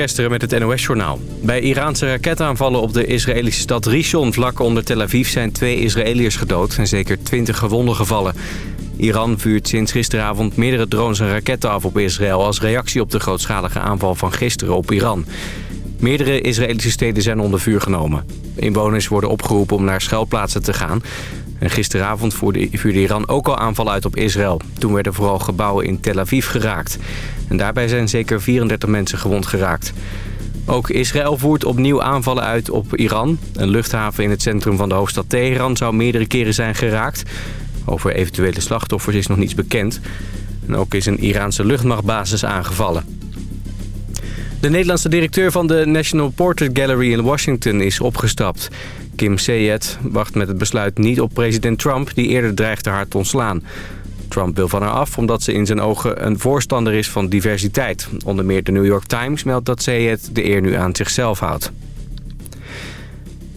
Gisteren met het NOS-journaal. Bij Iraanse raketaanvallen op de Israëlische stad Rishon... vlak onder Tel Aviv zijn twee Israëliërs gedood... en zeker twintig gewonden gevallen. Iran vuurt sinds gisteravond meerdere drones en raketten af op Israël... als reactie op de grootschalige aanval van gisteren op Iran. Meerdere Israëlische steden zijn onder vuur genomen. Inwoners worden opgeroepen om naar schuilplaatsen te gaan... En gisteravond vuurde Iran ook al aanvallen uit op Israël. Toen werden vooral gebouwen in Tel Aviv geraakt. En daarbij zijn zeker 34 mensen gewond geraakt. Ook Israël voert opnieuw aanvallen uit op Iran. Een luchthaven in het centrum van de hoofdstad Teheran zou meerdere keren zijn geraakt. Over eventuele slachtoffers is nog niets bekend. En ook is een Iraanse luchtmachtbasis aangevallen. De Nederlandse directeur van de National Portrait Gallery in Washington is opgestapt. Kim Sayed wacht met het besluit niet op president Trump... die eerder dreigde haar te ontslaan. Trump wil van haar af omdat ze in zijn ogen een voorstander is van diversiteit. Onder meer de New York Times meldt dat Sayed de eer nu aan zichzelf houdt.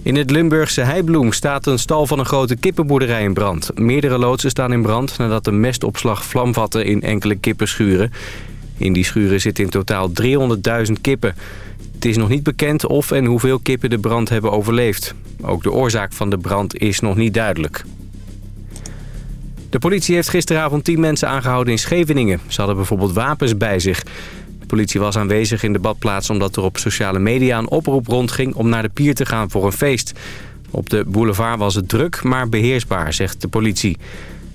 In het Limburgse Heibloem staat een stal van een grote kippenboerderij in brand. Meerdere loodsen staan in brand nadat de mestopslag vlam vatte in enkele kippenschuren. In die schuren zitten in totaal 300.000 kippen. Het is nog niet bekend of en hoeveel kippen de brand hebben overleefd. Ook de oorzaak van de brand is nog niet duidelijk. De politie heeft gisteravond 10 mensen aangehouden in Scheveningen. Ze hadden bijvoorbeeld wapens bij zich. De politie was aanwezig in de badplaats omdat er op sociale media een oproep rondging om naar de pier te gaan voor een feest. Op de boulevard was het druk, maar beheersbaar, zegt de politie.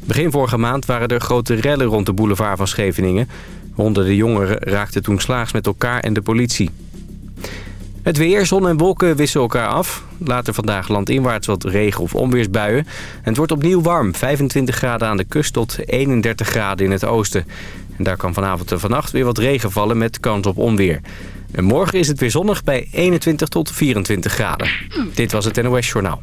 Begin vorige maand waren er grote rellen rond de boulevard van Scheveningen. Honderden jongeren raakten toen slaags met elkaar en de politie. Het weer, zon en wolken wisselen elkaar af. Later vandaag landinwaarts wat regen- of onweersbuien. En het wordt opnieuw warm. 25 graden aan de kust tot 31 graden in het oosten. En daar kan vanavond en vannacht weer wat regen vallen met kans op onweer. En morgen is het weer zonnig bij 21 tot 24 graden. Dit was het NOS Journaal.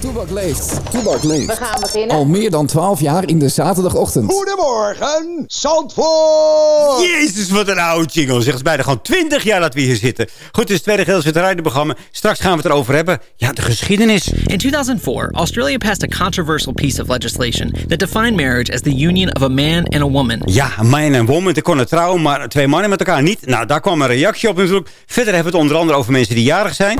Toebak leeft. Toebak leeft. We gaan beginnen. Al meer dan 12 jaar in de zaterdagochtend. Goedemorgen, Zandvoort! Jezus, wat een oud jingle. Zeg, het is bijna gewoon 20 jaar dat we hier zitten. Goed, het is het tweede gedeelte van het rijdenprogramma. Straks gaan we het erover hebben. Ja, de geschiedenis. In 2004, Australia passed a controversial piece of legislation that defined marriage as the union of a man and a woman. Ja, een man en een woman. Ze konden trouwen, maar twee mannen met elkaar niet. Nou, daar kwam een reactie op natuurlijk. Verder hebben we het onder andere over mensen die jarig zijn.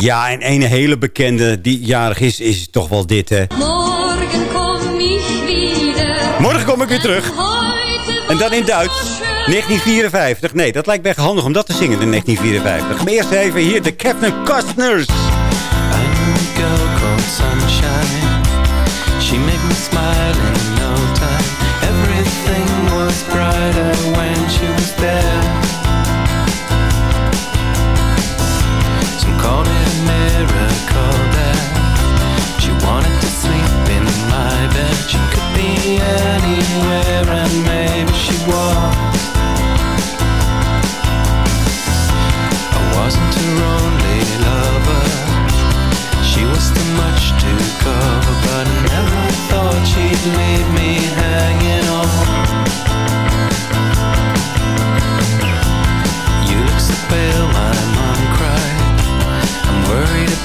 Ja, en een hele bekende die jarig is, is toch wel dit, hè. Morgen kom ik weer. Morgen kom ik weer terug. En dan in Duits. 1954. Nee, dat lijkt me echt handig om dat te zingen in 1954. Maar eerst even hier de Captain Costners. She made me smile in no time. Everything was brighter when she was there.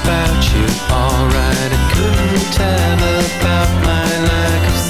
About you, alright. I couldn't tell about my lack of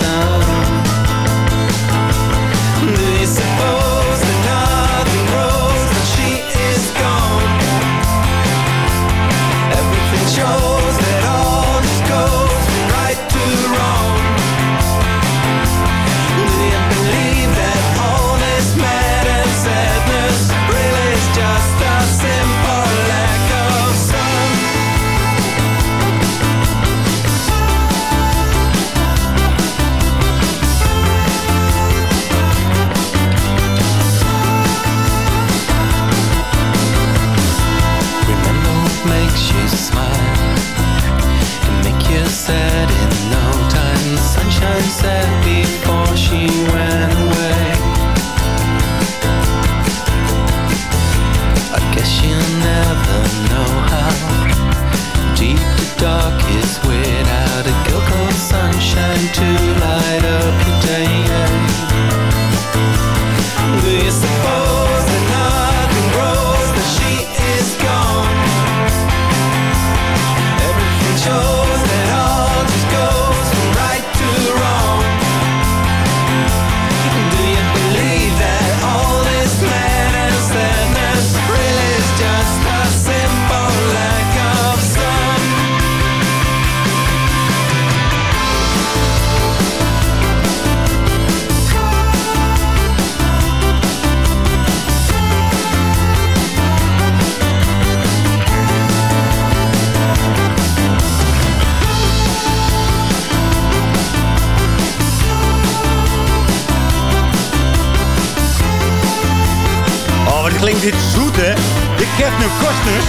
hè? De Kevin Costners.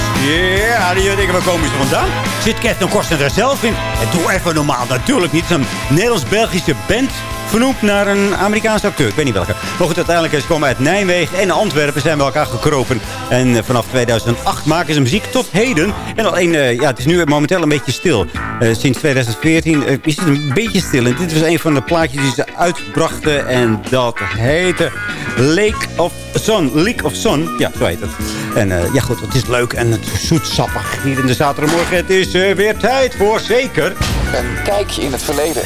Ja, die denken, waar komen ze vandaan? Zit Kevin Costner daar zelf in? En doe even normaal, natuurlijk niet. Een Nederlands-Belgische band vernoemd naar een Amerikaanse acteur. Ik weet niet welke. Maar goed, uiteindelijk is komen uit Nijmegen en Antwerpen zijn bij elkaar gekropen. En eh, vanaf 2008 maken ze muziek tot heden. En alleen, eh, ja, het is nu momenteel een beetje stil. Eh, sinds 2014 eh, is het een beetje stil. En dit was een van de plaatjes die ze uitbrachten. En dat heette Lake of Sun. Lake of Sun. Ja, zo heet het. En ja goed, het is leuk en het zoetsappig hier in de zaterdagmorgen. Het is weer tijd voor zeker... Een kijkje in het verleden.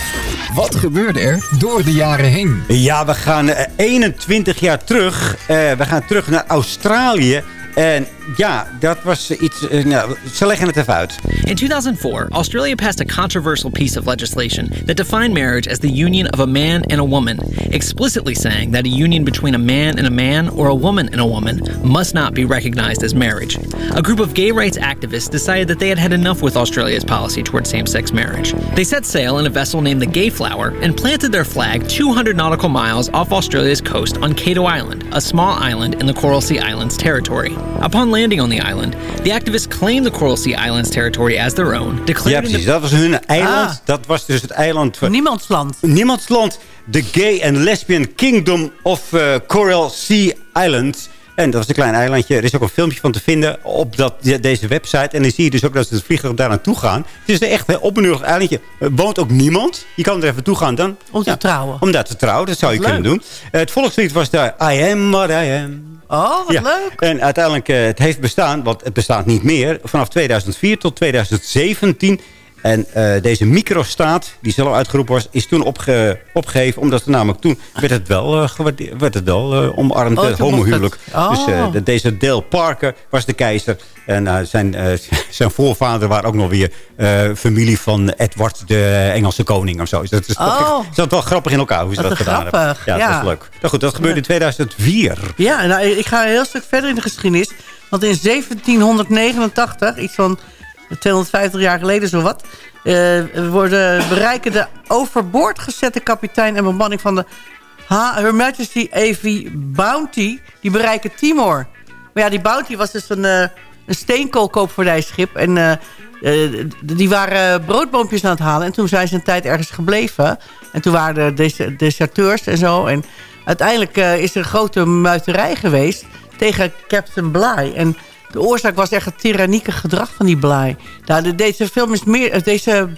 Wat gebeurde er door de jaren heen? Ja, we gaan eh, 21 jaar terug. Eh, we gaan terug naar Australië. En ja, dat was iets... eh, nou, ze leggen het even uit. In 2004, Australia passed a controversial piece of legislation that defined marriage as the union of a man and a woman, explicitly saying that a union between a man and a man or a woman and a woman must not be recognized as marriage. A group of gay rights activists decided that they had had enough with Australia's policy towards same sex marriage. They set sail in a vessel named the Gayflower and planted their flag 200 nautical miles off Australia's coast on Cato Island, a small island in the Coral Sea Islands territory. Upon landing on the island, the activists claimed the Coral Sea Islands territory as their own, Ja, precies. Dat was hun eiland. Ah. Dat was dus het eiland... van- Niemandsland. Niemandsland. De Gay and Lesbian Kingdom of eh, Coral Sea Islands. En dat was een klein eilandje. Er is ook een filmpje van te vinden op dat, de- deze website. En dan zie je dus ook dat ze het vliegtuig daar naartoe gaan. Het is echt een opbeneurig eilandje. Er woont ook niemand. Je kan er even toe gaan dan. Om te trouwen. Om daar te trouwen. Dat zou je kunnen doen. Het volkslied was daar I am what I am. Oh, wat Ja. leuk. En uiteindelijk, eh, het heeft bestaan, want het bestaat niet meer... vanaf 2004 tot 2017. En eh, deze microstaat, die zelf uitgeroepen was... is toen opge opgegeven, omdat er namelijk toen... werd het wel, eh, werd het wel eh, omarmd, Oh, het homohuwelijk. Oh. Dus de- deze Dale Parker was de keizer. En zijn, zijn voorvader waren ook nog weer familie van Edward, de Engelse koning of zo. Dus dat is Oh. zat wel grappig in elkaar hoe ze dat een gedaan hebben. grappig, Ja, dat ja. was leuk. Nou goed, dat gebeurde in 2004. Ja, nou, ik ga een heel stuk verder in de geschiedenis. Want in 1789, iets van 250 jaar geleden zowat... eh worden, bereiken de overboord gezette kapitein en bemanning van de Her Majesty A.V. Bounty... die bereiken Timor. Maar ja, die Bounty was dus een, eh een steenkoolkoopvaardijschip... en eh, die waren broodboompjes aan het halen. En toen zijn ze een tijd ergens gebleven. En toen waren er des- deserteurs en zo. En uiteindelijk is er een grote muiterij geweest tegen Captain Bligh. En de oorzaak was echt het tyrannieke gedrag van die Bligh. Nou, de- deze film is meer... eh, Deze,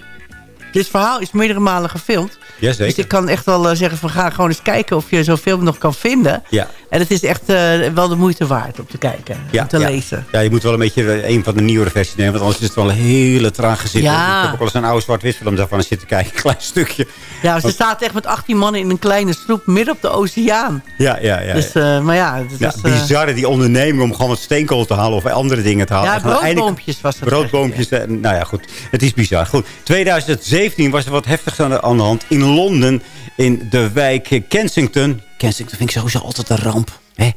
dit verhaal is meerdere malen gefilmd. Jazeker. Dus ik kan echt wel eh, zeggen van ga gewoon eens kijken of je zo'n film nog kan vinden. Ja. En het is echt eh, wel de moeite waard om te kijken en te ja. lezen. Ja, je moet wel een beetje eh, een van de nieuwere versies nemen. Want anders is het wel een hele trage zin. Ja. Ik heb ook wel eens een oude zwart-wit film daarvan zitten kijken. Een klein stukje. Ja, ze zaten echt met 18 mannen in een kleine sloep midden op de oceaan. Ja, ja, ja. Dus, eh, maar ja, het ja, eh, bizarre die onderneming om gewoon wat steenkool te halen of andere dingen te halen. Ja, broodboompjes was het. Broodboompjes. Nou ja, goed. Het is bizar. Goed. 2017 was er wat heftigs aan de, aan de hand. In Londen, in de wijk Kensington. Kensington vind ik sowieso altijd een ramp. Hè?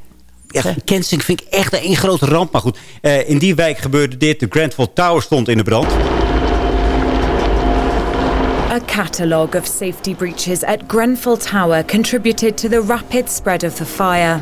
Echt, Kensington vind ik echt een grote ramp. Maar goed, eh, in die wijk gebeurde dit. De Grenfell Tower stond in de brand. A catalogue of safety breaches at Grenfell Tower contributed to the rapid spread of the fire.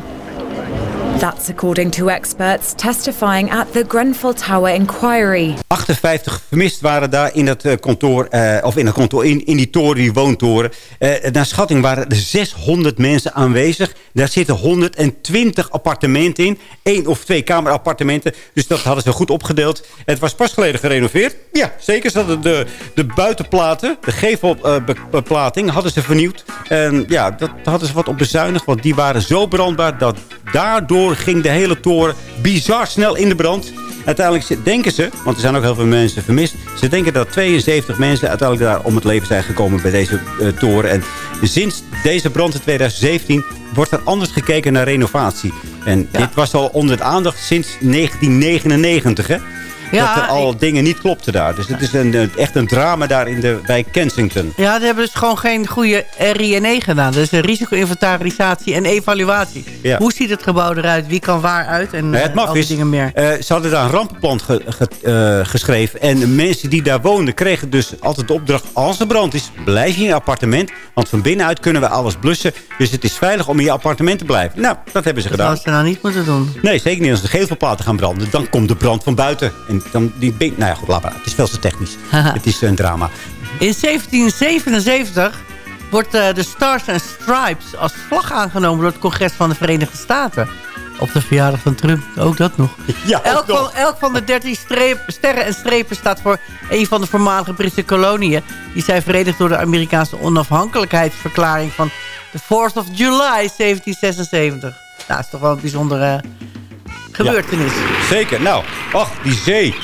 That's according to experts testifying at the Grenfell Tower inquiry. 58 vermist waren daar in dat eh, kantoor, eh, of in het kantoor, in, in die toren, die woontoren. Eh, naar schatting waren er 600 mensen aanwezig. Daar zitten 120 appartementen in. Eén of twee kamerappartementen. Dus dat hadden ze goed opgedeeld. Het was pas geleden gerenoveerd. Ja, zeker. Ze hadden de, de buitenplaten, de gevelbeplating, hadden ze vernieuwd. En ja, dat hadden ze wat op bezuinigd. Want die waren zo brandbaar dat daardoor ging de hele toren bizar snel in de brand. Uiteindelijk denken ze, want er zijn ook heel veel mensen vermist... ze denken dat 72 mensen uiteindelijk daar om het leven zijn gekomen bij deze eh, toren. En sinds deze brand in 2017 wordt er anders gekeken naar renovatie. En dit was al onder de aandacht sinds 1999, hè? Ja, dat er al dingen niet klopten daar. Dus het is een, echt een drama daar in de wijk Kensington. Ja, ze hebben dus gewoon geen goede RINE gedaan. Dus een risico-inventarisatie en evaluatie. Ja. Hoe ziet het gebouw eruit? Wie kan waar uit? En Nou, het eh, mag is, dingen meer. eh, ze hadden daar een rampenplan ge- ge- eh, geschreven. En mensen die daar woonden kregen dus altijd de opdracht... als er brand is, blijf je in je appartement. Want van binnenuit kunnen we alles blussen. Dus het is veilig om in je appartement te blijven. Nou, dat hebben ze Dat gedaan. hadden ze nou niet moeten doen. Nee, zeker niet als de gevelplaten gaan branden. Dan komt de brand van buiten. En dan die Nou ja, goed, laat maar. Het is veel te technisch. het is een drama. In 1777 wordt eh, de Stars and Stripes als vlag aangenomen... door het congres van de Verenigde Staten. Op de verjaardag van Trump, ook dat nog. Ja, elk, nog. van, elk van de 13 streep- sterren en strepen staat voor een van de voormalige Britse koloniën. Die zijn verenigd door de Amerikaanse onafhankelijkheidsverklaring van de 4th of July 1776. Nou, dat is toch wel een bijzondere gebeurtenis. Zeker. Nou, ach, die zee.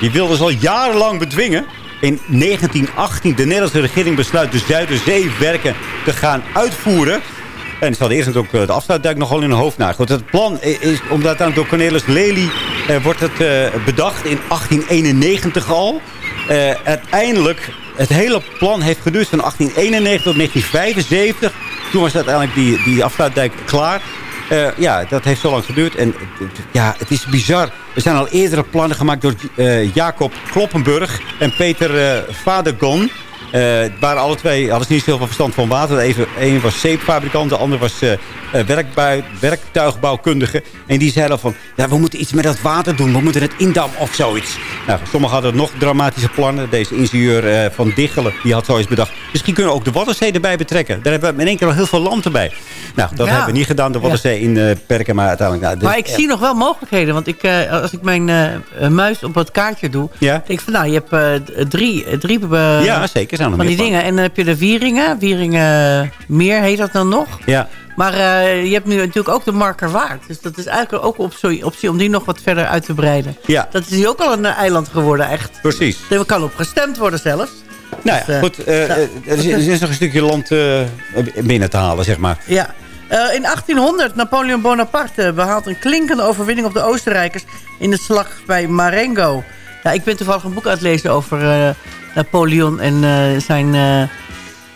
Die wilden ze al jarenlang bedwingen. In 1918 de Nederlandse regering besluit de Zuiderzeewerken te gaan uitvoeren. En ze hadden eerst natuurlijk eh, de afsluitdijk nogal in hun hoofd. Nou goed, het plan is, omdat dan door Cornelis Lely eh, wordt het eh, bedacht in 1891 al. Eh, uiteindelijk, het hele plan heeft geduurd van 1891 tot 1975. Toen was uiteindelijk die, die afsluitdijk klaar. Eh, ja, dat heeft zo lang geduurd. En ja, het is bizar. Er zijn al eerdere plannen gemaakt door eh, Jacob Kloppenburg en Peter eh Vadergon. Eh, het waren alle twee, hadden ze niet zoveel verstand van water. Even, een was zeepfabrikant, de ander was eh, eh, werkbui- werktuigbouwkundige. En die zeiden van, ja, we moeten iets met dat water doen. We moeten het indammen of zoiets. Nou, sommigen hadden nog dramatische plannen. Deze ingenieur van Diggelen, die had zoiets bedacht. Misschien kunnen we ook de Waddenzee erbij betrekken. Daar hebben we in één keer al heel veel land erbij. Nou, dat Ja. hebben we niet gedaan, de Waddenzee in eh, perken. Maar uiteindelijk... Nou, Maar ik zie nog wel mogelijkheden. Want ik, als ik mijn muis op het kaartje doe... Ja. denk ik van, nou, je hebt drie, drie Ja, zeker. Zijn van meer die dingen. En dan heb je de Wieringen. Wieringen meer heet dat dan nog. Ja. Maar eh, je hebt nu natuurlijk ook de marker waard. Dus dat is eigenlijk ook een optie, optie om die nog wat verder uit te breiden. Ja. Dat is nu ook al een eh, eiland geworden, echt. Precies. Er kan op gestemd worden zelfs. Nou ja, Dus, eh, goed. eh, nou, eh, er, is, er is nog een stukje land eh, binnen te halen, zeg maar. Ja. Eh, in 1800, Napoleon Bonaparte behaalt een klinkende overwinning op de Oostenrijkers... in de slag bij Marengo. Ja, ik ben toevallig een boek aan het lezen over eh, Napoleon en eh, zijn, eh,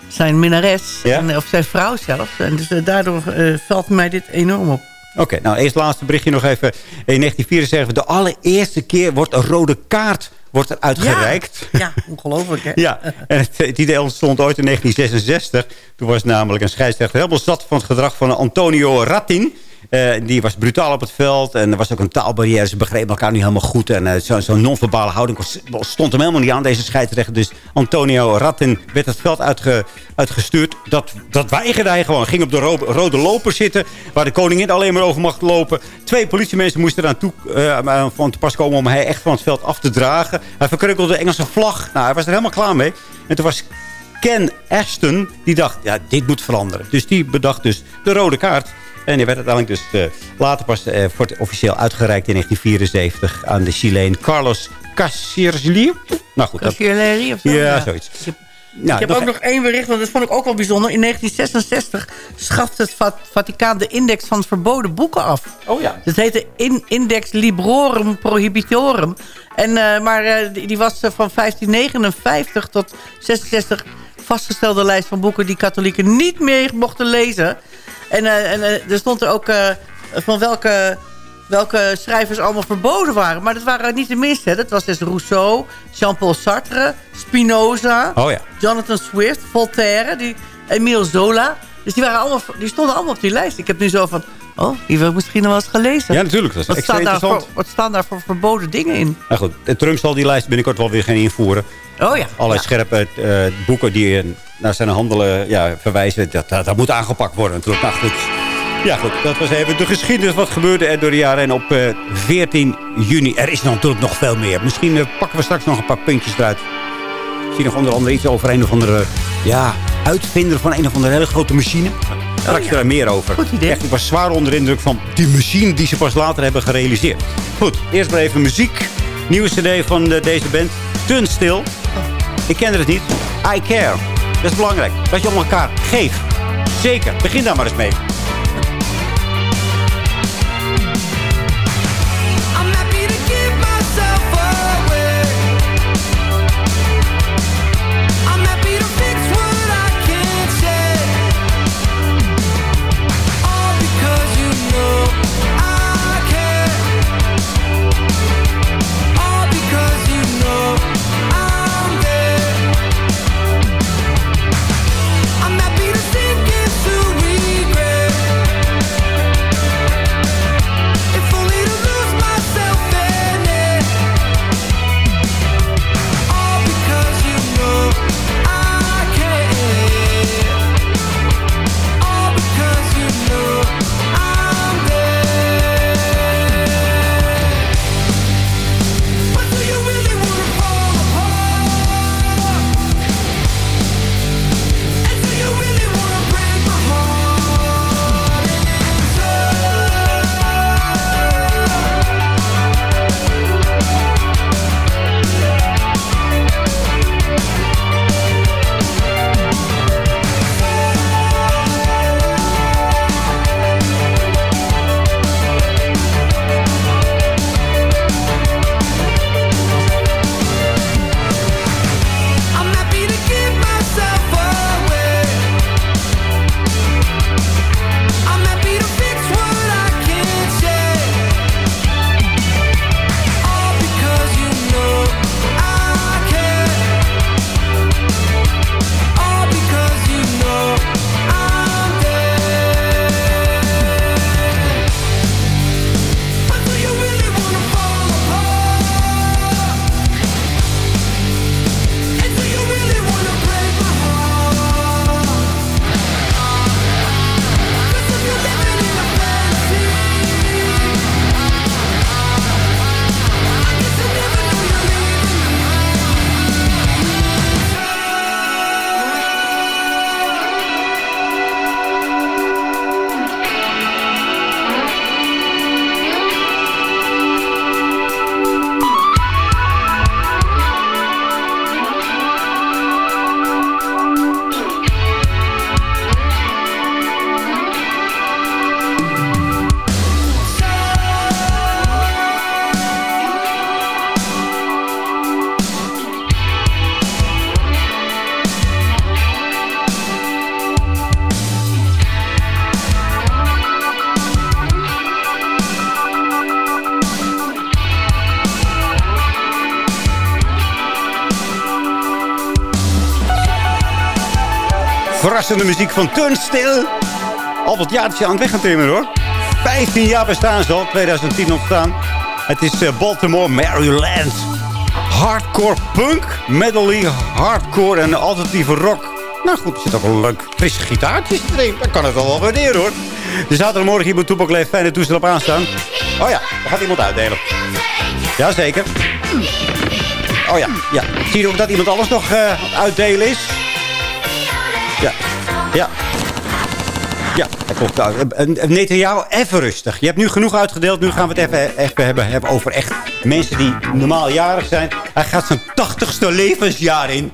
zijn minnares. Ja? En, of zijn vrouw zelfs. En dus daardoor valt mij dit enorm op. Oké, nou eerst laatste berichtje nog even. In 1974, de allereerste keer wordt een rode kaart wordt er uitgereikt. Ja, ongelooflijk hè? Ja, en het, het idee ontstond ooit in 1966. Toen was namelijk een scheidsrechter helemaal zat van het gedrag van Antonio Rattin. Eh, die was brutaal op het veld. En er was ook een taalbarrière. Ze begrepen elkaar niet helemaal goed. En eh, zo- zo'n non-verbale houding stond hem helemaal niet aan, deze scheidsrechter. Dus Antonio Rattin werd het veld uitge- uitgestuurd. Dat, dat weigerde hij gewoon. Ging op de ro- rode loper zitten. Waar de koningin alleen maar over mocht lopen. Twee politiemensen moesten eraan toe eh, van te pas komen om hij echt van het veld af te dragen. Hij verkreukelde de Engelse vlag. Nou, hij was er helemaal klaar mee. En toen was Ken Ashton, die dacht, ja, dit moet veranderen. Dus die bedacht dus de rode kaart. En die werd uiteindelijk dus eh, later pas eh, voor het officieel uitgereikt in 1974 aan de Chileen Carlos Casirli. Nou goed, Cashier of zo? ja, zoiets. Nou, ik heb nog- ook nog één bericht, want dat vond ik ook wel bijzonder. In 1966 schaft het Va- Vaticaan de index van verboden boeken af. Oh ja. Dat heette in Index Librorum Prohibitorum. En, eh, maar die, die was van 1559 tot 66 vastgestelde lijst van boeken... die katholieken niet meer mochten lezen. En, eh, en eh, er stond er ook eh, van welke welke schrijvers allemaal verboden waren. Maar dat waren niet de minste. hè. Dat was dus Rousseau, Jean-Paul Sartre, Spinoza, Oh ja. Jonathan Swift, Voltaire, die, Emile Zola. Dus die, waren allemaal, die stonden allemaal op die lijst. Ik heb nu zo van, oh, die wil ik misschien nog wel eens gelezen. Ja, natuurlijk. Dat is wat, staan daar voor, wat staan daar voor verboden dingen in? Nou goed, Trump zal die lijst binnenkort wel weer gaan invoeren. Oh ja. Allerlei ja. scherpe eh, boeken die eh, naar zijn handelen ja, verwijzen. Dat, dat, dat moet aangepakt worden natuurlijk. Nou goed. Ja goed, dat was even de geschiedenis. Wat gebeurde er door de jaren. En op eh, 14 juni, er is natuurlijk nog veel meer. Misschien eh, pakken we straks nog een paar puntjes eruit. Ik zie nog onder andere iets over een of andere... Ja, uitvinder van een of andere hele grote machine. Straks ja. daar meer over. Goed idee. Echt, ik was zwaar onder de indruk van die machine die ze pas later hebben gerealiseerd. Goed, eerst maar even muziek. Nieuwe cd van eh, deze band. Tunstil. Ik kende het niet. I care. Dat is belangrijk. Dat je om elkaar geeft. Zeker. Begin daar maar eens mee. Verrassende muziek van Turnstile. Al wat jaartje aan het weg gaan timmeren hoor. 15 jaar bestaan ze al, 2010 ontstaan. Het is eh, Baltimore, Maryland. Hardcore punk, medley, hardcore en alternatieve rock. Nou goed, er zit ook een leuk frisse gitaartje erin. Dan kan het wel wel waarderen hoor. De zaterdagmorgen hier bij Toepak Leef, fijne toestel op aanstaan. Oh ja, daar gaat iemand uitdelen. Jazeker. Oh ja, ja. Zie je ook dat iemand alles nog eh, uitdelen is? Ja, ja. Ja, dat klopt. Nou, eh, even rustig. Je hebt nu genoeg uitgedeeld. Nu gaan we het even, even hebben, over echt mensen die normaal jarig zijn. Hij gaat zijn tachtigste levensjaar in.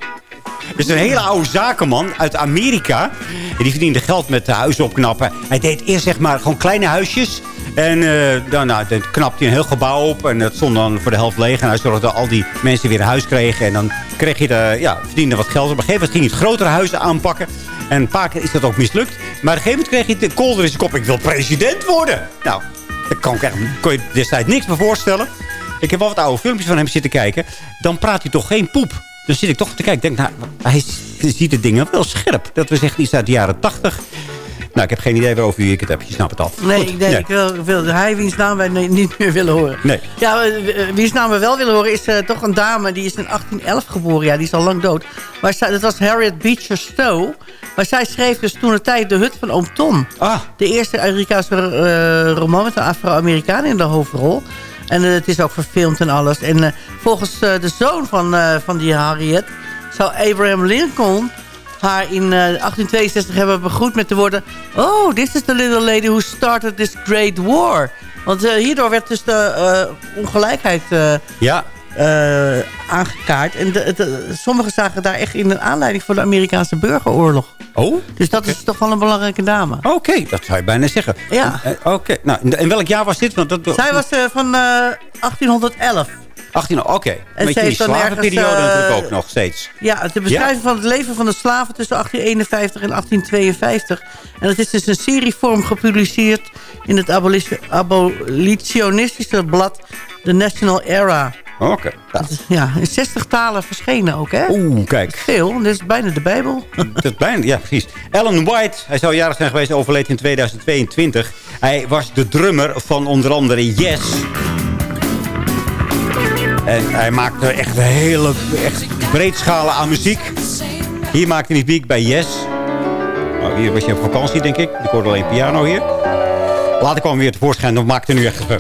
Het is een hele oude zakenman uit Amerika. Die verdiende geld met huizen opknappen. Hij deed eerst zeg maar gewoon kleine huisjes. En eh, dan, nou, dan knapte hij een heel gebouw op. En dat stond dan voor de helft leeg. En hij zorgde dat al die mensen weer een huis kregen. En dan kreeg je de, ja, verdiende wat geld. Op een gegeven moment ging hij het grotere huizen aanpakken. En een paar is dat ook mislukt. Maar op een gegeven moment kreeg hij de kolder in zijn kop. Ik wil president worden. Nou, daar kon, ik echt, kon je destijds niks meer voorstellen. Ik heb wel wat oude filmpjes van hem zitten kijken. Dan praat hij toch geen poep. Dan zit ik toch te kijken. Denk, nou, hij ziet de dingen wel scherp. Dat was echt iets uit de jaren tachtig. Nou, ik heb geen idee waarover wie ik het heb. Je snapt het al. Nee, Goed. ik denk, ik wil, wil hij wiens naam wij nee, niet meer willen horen. Nee. Ja, eh, wiens naam we wel willen horen is eh, toch een dame. Die is in 1811 geboren. Ja, die is al lang dood. Maar zij, dat was Harriet Beecher Stowe. Maar zij schreef dus toen de tijd De Hut van Oom Tom. Ah. De eerste Amerikaanse eh, roman met een Afro-Amerikaan in de hoofdrol. En het is ook verfilmd en alles. En volgens de zoon van, van die Harriet... zou Abraham Lincoln haar in eh, 1862 hebben begroet met de woorden... Oh, this is the little lady who started this great war. Want eh, hierdoor werd dus de eh, ongelijkheid eh, Ja. eh, aangekaart. En de, de- sommigen zagen daar echt in een aanleiding voor de Amerikaanse burgeroorlog. Oh? Dus dat is toch wel een belangrijke dame. Oké, dat zou je bijna zeggen. Ja. Eh, Oké, nou, in- welk jaar was dit? Want dat, Zij was eh, van eh, 1811. 18, oké. En Een beetje ze die slavenperiode eh, natuurlijk ook nog steeds. Ja, de beschrijving van het leven van de slaven tussen 1851 en 1852. En dat is dus een serievorm gepubliceerd in het abolition- abolitionistische blad The National Era. Oké. Dat is, ja, in 60 talen verschenen ook, hè? Oeh, kijk. Veel, dit is bijna de Bijbel. Dat is bijna, ja, precies. Alan White, hij zou jarig zijn geweest, overleed in 2022. Hij was de drummer van onder andere Yes. En hij maakte echt een hele echt breed schalen aan muziek. Hier maakte hij muziek bij Yes. Hier was je op vakantie, denk ik. Ik hoorde alleen piano hier. Later kwam hij weer tevoorschijn. Dan maakte nu echt... eh,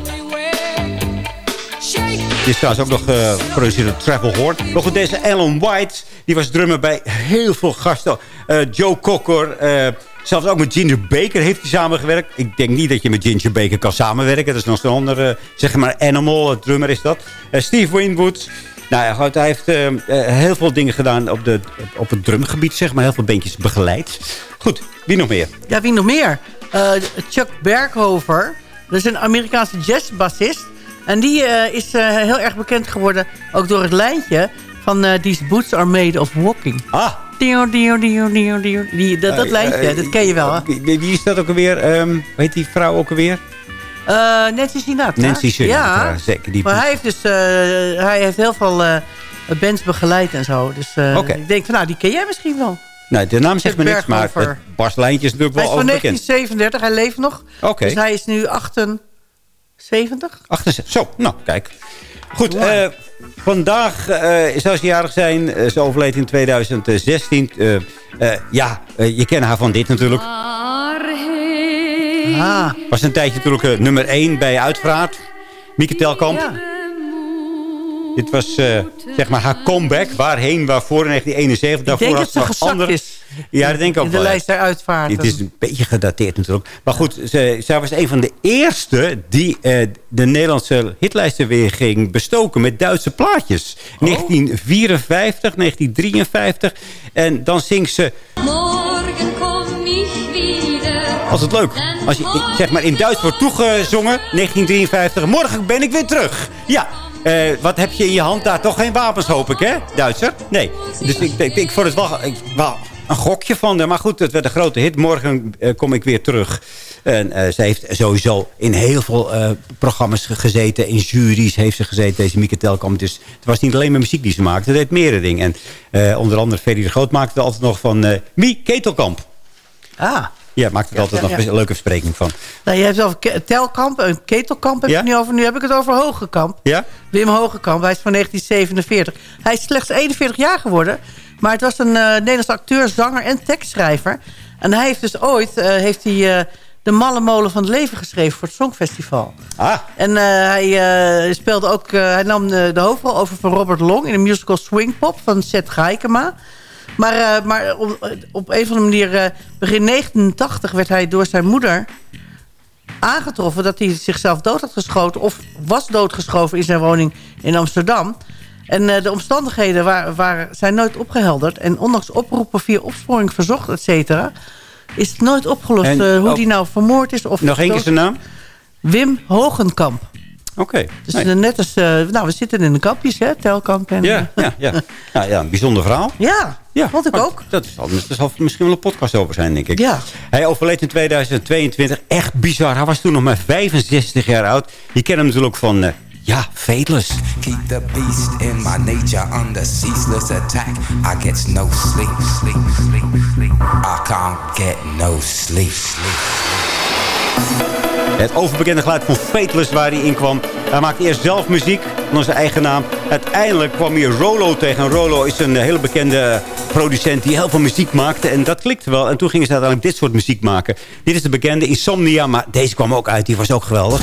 dit is trouwens ook nog eh, geproduceerd door Travel Horn. Maar deze Alan White, die was drummer bij heel veel gasten. Eh, Joe Cocker, eh, zelfs ook met Ginger Baker heeft hij samengewerkt. Ik denk niet dat je met Ginger Baker kan samenwerken. Dat is nog zo'n andere, zeg maar, Animal, eh, drummer is dat. Eh, Steve Winwood. Nou ja, hij heeft eh, eh, heel veel dingen gedaan op, de, op het drumgebied, zeg maar. Heel veel bandjes begeleid. Goed, wie nog meer? Ja, wie nog meer? Eh, Chuck Berghofer. Dat is een Amerikaanse jazzbassist. En die eh, is eh, heel erg bekend geworden, ook door het lijntje... van eh, These Boots Are Made of Walking. Ah. Dio, dio, dio, dio, dio. Die, dat, dat Eh, lijntje, eh, dat ken je wel, hè? Wie, wie is dat ook alweer? Hoe heet die vrouw ook alweer? Eh, Nancy Sinatra. Nancy Sinatra, Ja, zeker. Die maar hij heeft dus eh, hij heeft heel veel eh, bands begeleid en zo. Dus eh, ik denk van, nou, die ken jij misschien wel. Nou, de naam zegt me niks, maar het Bas-lijntje is natuurlijk Hij wel is van overbekend. 1937, hij leeft nog. Dus hij is nu 78. 68. Zo, nou, kijk. Goed, eh, vandaag uh, zou ze jarig zijn. Uh, ze overleed in 2016. Uh, ja, je kent haar van dit natuurlijk. Ah. Was een tijdje natuurlijk nummer 1 bij Uitvaart. Mieke Telkamp. Ja. Dit was zeg maar haar comeback. Waarheen, waarvoor in 1971. Daarvoor ik denk dat ze gezakt andere... is. Ja, dat denk ik ook In de wel. lijst der uitvaart. Het is een beetje gedateerd natuurlijk. Maar goed, ze, zij was een van de eerste die uh, de Nederlandse hitlijsten weer ging bestoken met Duitse plaatjes. Oh. 1954, 1953. En dan zingt ze... Morgen kom ich wieder. Altijd leuk. Als je zeg maar in Duits wordt toegezongen, 1953. Morgen ben ik weer terug. Ja, uh, wat heb je in je hand daar? Toch geen wapens, hoop ik, hè? Duitser? Nee. Dus ik, ik, ik vond het wel... Ik, wel een gokje van haar. Maar goed, het werd een grote hit. Morgen eh, kom ik weer terug. En eh, ze heeft sowieso in heel veel eh, programma's ge- gezeten. In juries heeft ze gezeten, deze Mieke Telkamp. Dus het was niet alleen maar muziek die ze maakte. Ze deed meerdere dingen. En onder andere Ferry de Groot maakte er altijd nog van eh Mie Ketelkamp. Ah. Ja, maakte er altijd ja, nog ja. een leuke verspreking van. Nou, je hebt het over Telkamp, een Ketelkamp heb je het nu over. Nu heb ik het over Hogekamp. Ja? Wim Hogekamp, hij is van 1947. Hij is slechts 41 jaar geworden. Maar het was een eh Nederlandse acteur, zanger en tekstschrijver. En hij heeft dus ooit eh, heeft hij, eh, de Malle Molen van het Leven geschreven voor het Songfestival. Ah. En hij speelde ook, hij nam de, de hoofdrol over van Robert Long in de musical Swing Pop van Seth Gaikema. Maar, maar op, op een of andere manier, begin 89 werd hij door zijn moeder aangetroffen dat hij zichzelf dood had geschoten... of was doodgeschoven in zijn woning in Amsterdam. En eh, de omstandigheden waren, waren, zijn nooit opgehelderd. En ondanks oproepen via opsporing verzocht, et cetera... is het nooit opgelost En eh, hoe ook- die nou vermoord is. Of Nog één keer zijn naam? Wim Hogenkamp. Oké. Dus Nee. eh, net als... nou, we zitten in de kampjes, hè? Telkamp en... Ja, ja, ja. ja, ja, een bijzonder verhaal. Ja, Ja, vond ik ook. Dat zal, zal misschien wel een podcast over zijn, denk ik. Ja. Hij overleed in 2022. Echt bizar. Hij was toen nog maar 65 jaar oud. Je kent hem natuurlijk van... ja, Fateless. Keep the beast in my nature under ceaseless attack. I get no sleep, sleep, sleep, sleep. I can't get no sleep, sleep. Het overbekende geluid van Fateless waar hij in kwam. Hij maakte eerst zelf muziek onder zijn eigen naam. Uiteindelijk kwam hier Rolo tegen. Rolo is een hele bekende producent die heel veel muziek maakte. En dat klikte wel. En toen gingen ze uiteindelijk dit soort muziek maken. Dit is de bekende Insomnia, maar deze kwam ook uit. Die was ook geweldig.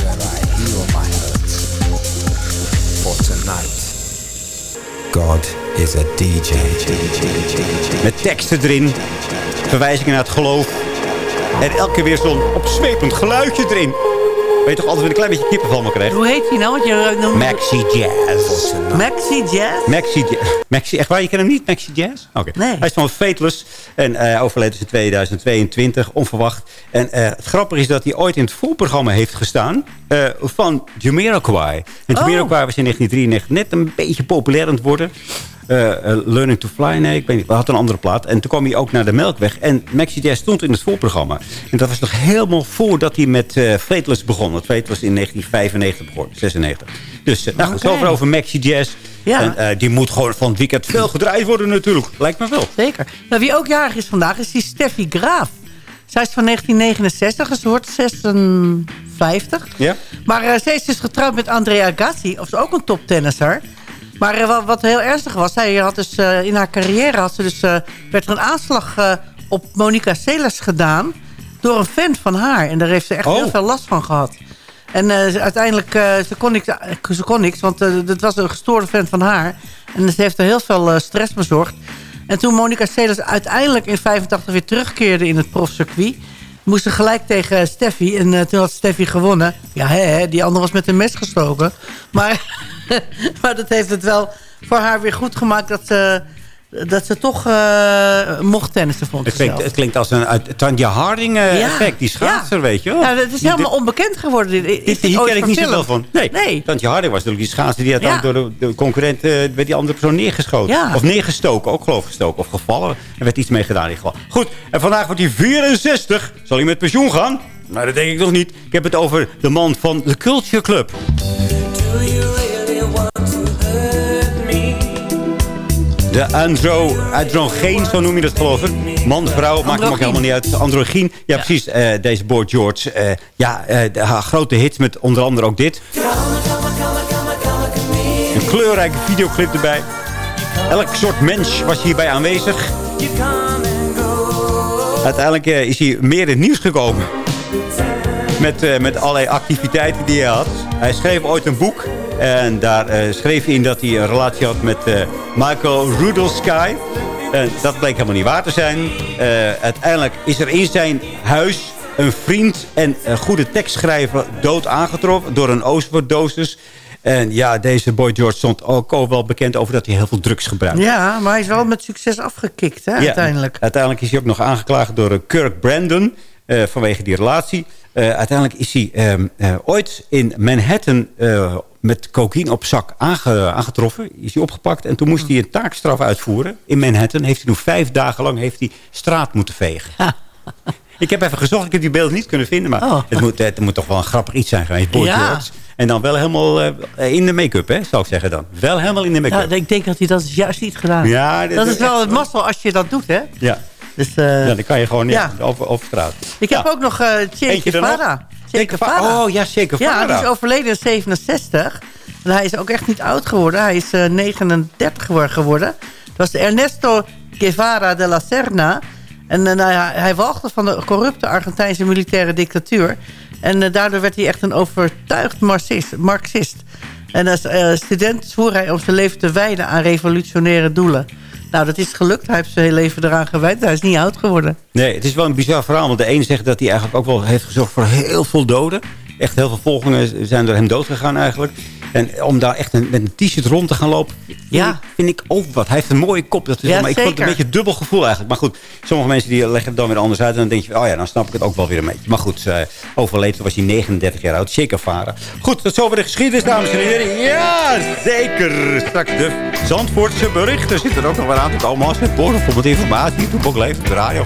Tonight, God is a DJ. Met teksten erin. Verwijzingen naar het geloof. En elke weer zo'n opzwepend geluidje erin. Weet je toch altijd weer een klein beetje kippenval me krijgt? Hoe heet hij nou? Want je noemde... Maxi Jazz. Maxi Jazz? Maxi, Ja- Maxi, echt waar? Je kent hem niet, Maxi Jazz? Oké. Hij is van Fateless en eh, hij overleed dus in 2022, onverwacht. En eh, het grappige is dat hij ooit in het voorprogramma heeft gestaan eh, van Jamiroquai. En Jamiroquai was in 1993 net een beetje populair aan het worden. Eh, eh, Learning to Fly, nee, ik weet niet. We hadden een andere plaat. En toen kwam hij ook naar de Melkweg. En Maxi Jazz stond in het voorprogramma. En dat was nog helemaal voordat hij met eh Fateless begon. Want Fateless in 1995 begon, 96. Dus uh, nou, over Maxi Jazz. Ja. En die moet gewoon van het weekend veel gedraaid worden natuurlijk. Lijkt me wel. Zeker. Nou, wie ook jarig is vandaag is die Steffi Graaf. Zij is van 1969, dus ze wordt 56. Ja? Maar eh, ze is dus getrouwd met Andrea Gassi, of is ook een toptennisser. Maar eh, wat, wat heel ernstig was, zij had dus, eh, in haar carrière had ze dus, eh, werd er een aanslag op Monica Seles gedaan door een fan van haar. En daar heeft ze echt Oh. heel veel last van gehad. En uiteindelijk, ze, kon niks, ze kon niks, want het was een gestoorde fan van haar. En ze heeft er heel veel stress bezorgd. En toen Monica Seles uiteindelijk in 85 weer terugkeerde in het profcircuit... moest ze gelijk tegen Steffi. En eh, toen had Steffi gewonnen. Ja, hè, hè, die andere was met een mes gestoken. Maar, maar dat heeft het wel voor haar weer goed gemaakt... dat ze, dat ze toch eh, mocht tennissen, vond Het klinkt, het klinkt als een uit Tanja Harding eh, Ja. effect. Die schaatser, weet je wel. Ja, dat is helemaal onbekend geworden. Is Dit, dit hier ken ik niet zoveel van. Nee. Nee. Tantje Harding was natuurlijk die schaatser die uiteindelijk Ja. door de, de concurrent werd die andere persoon neergeschoten. Of neergestoken, ook geloof ik gestoken. Of gevallen. Er werd iets mee gedaan in ieder geval. Goed, en vandaag wordt hij 64. Zal hij met pensioen gaan? Nou, dat denk ik nog niet. Ik heb het over de man van de Culture Club. De andro, androgeen, zo noem je dat geloof ik. Man, vrouw, maakt hem ook helemaal niet uit. Androgyn, ja, precies. eh, deze Boy George. eh, ja, eh, de, haar grote hits met onder andere ook dit. Een kleurrijke videoclip erbij. Elk soort mens was hierbij aanwezig. Uiteindelijk is hij meer in het nieuws gekomen. Met, met allerlei activiteiten die hij had. Hij schreef ooit een boek. En daar eh, schreef hij in dat hij een relatie had met eh, Michael Rudolsky. En dat bleek helemaal niet waar te zijn. Eh, uiteindelijk is er in zijn huis een vriend en een goede tekstschrijver dood aangetroffen door een overdosis. En ja, deze Boy George stond ook al wel bekend over dat hij heel veel drugs gebruikt. Ja, maar hij is wel met succes afgekikt, hè, Ja, uiteindelijk. Uiteindelijk is hij ook nog aangeklaagd door Kirk Brandon vanwege die relatie. Uiteindelijk is hij ehm, eh, ooit in Manhattan met cocaïne op zak aange- aangetroffen. Is hij opgepakt. En toen moest hij een taakstraf uitvoeren. In Manhattan heeft hij nog vijf dagen lang heeft hij straat moeten vegen. Ik heb even gezocht. Ik heb die beelden niet kunnen vinden. Maar Oh. het, moet, het moet toch wel een grappig iets zijn geweest. Boy Ja. George. En dan wel helemaal eh, in de make-up, hè, zou ik zeggen dan. Wel helemaal in de make-up. Ja, ik denk dat hij dat juist niet gedaan heeft. Ja, dat is wel het mazzel als je dat doet, hè? Ja. Dus, eh, ja, dan kan je gewoon ja, over, over straat. Ik heb ook nog eh Che er nog? Guevara. Guevara. Guevara. Oh, ja, Che Ja, Guevara. die is overleden in 67. En hij is ook echt niet oud geworden. Hij is eh, 39 gewor- geworden. Dat was Ernesto Guevara de la Serna. En eh, nou ja, hij walgde van de corrupte Argentijnse militaire dictatuur. En eh, daardoor werd hij echt een overtuigd marxist. marxist. En als eh, student zwoer hij om zijn leven te wijden aan revolutionaire doelen. Nou, dat is gelukt. Hij heeft zijn hele leven eraan gewijd. Hij is niet oud geworden. Nee, het is wel een bizar verhaal. Want de ene zegt dat hij eigenlijk ook wel heeft gezorgd voor heel veel doden. Echt heel veel volgingen zijn door hem dood gegaan eigenlijk. En om daar echt een, met een t-shirt rond te gaan lopen, vind, Ja. ik, vind ik ook wat. Hij heeft een mooie kop. Dat is Ja, maar ik vond het een beetje dubbel gevoel eigenlijk. Maar goed, sommige mensen die leggen het dan weer anders uit. En dan denk je, oh ja, dan snap ik het ook wel weer een beetje. Maar goed, uh, overleed, toen was hij 39 jaar oud. Zeker varen. Goed, tot zover de geschiedenis, dames en heren. Ja, zeker. Straks de Zandvoortse berichten zitten er ook nog wel aan te komen. Als het boren bijvoorbeeld informatie. Toen ook leeft de radio.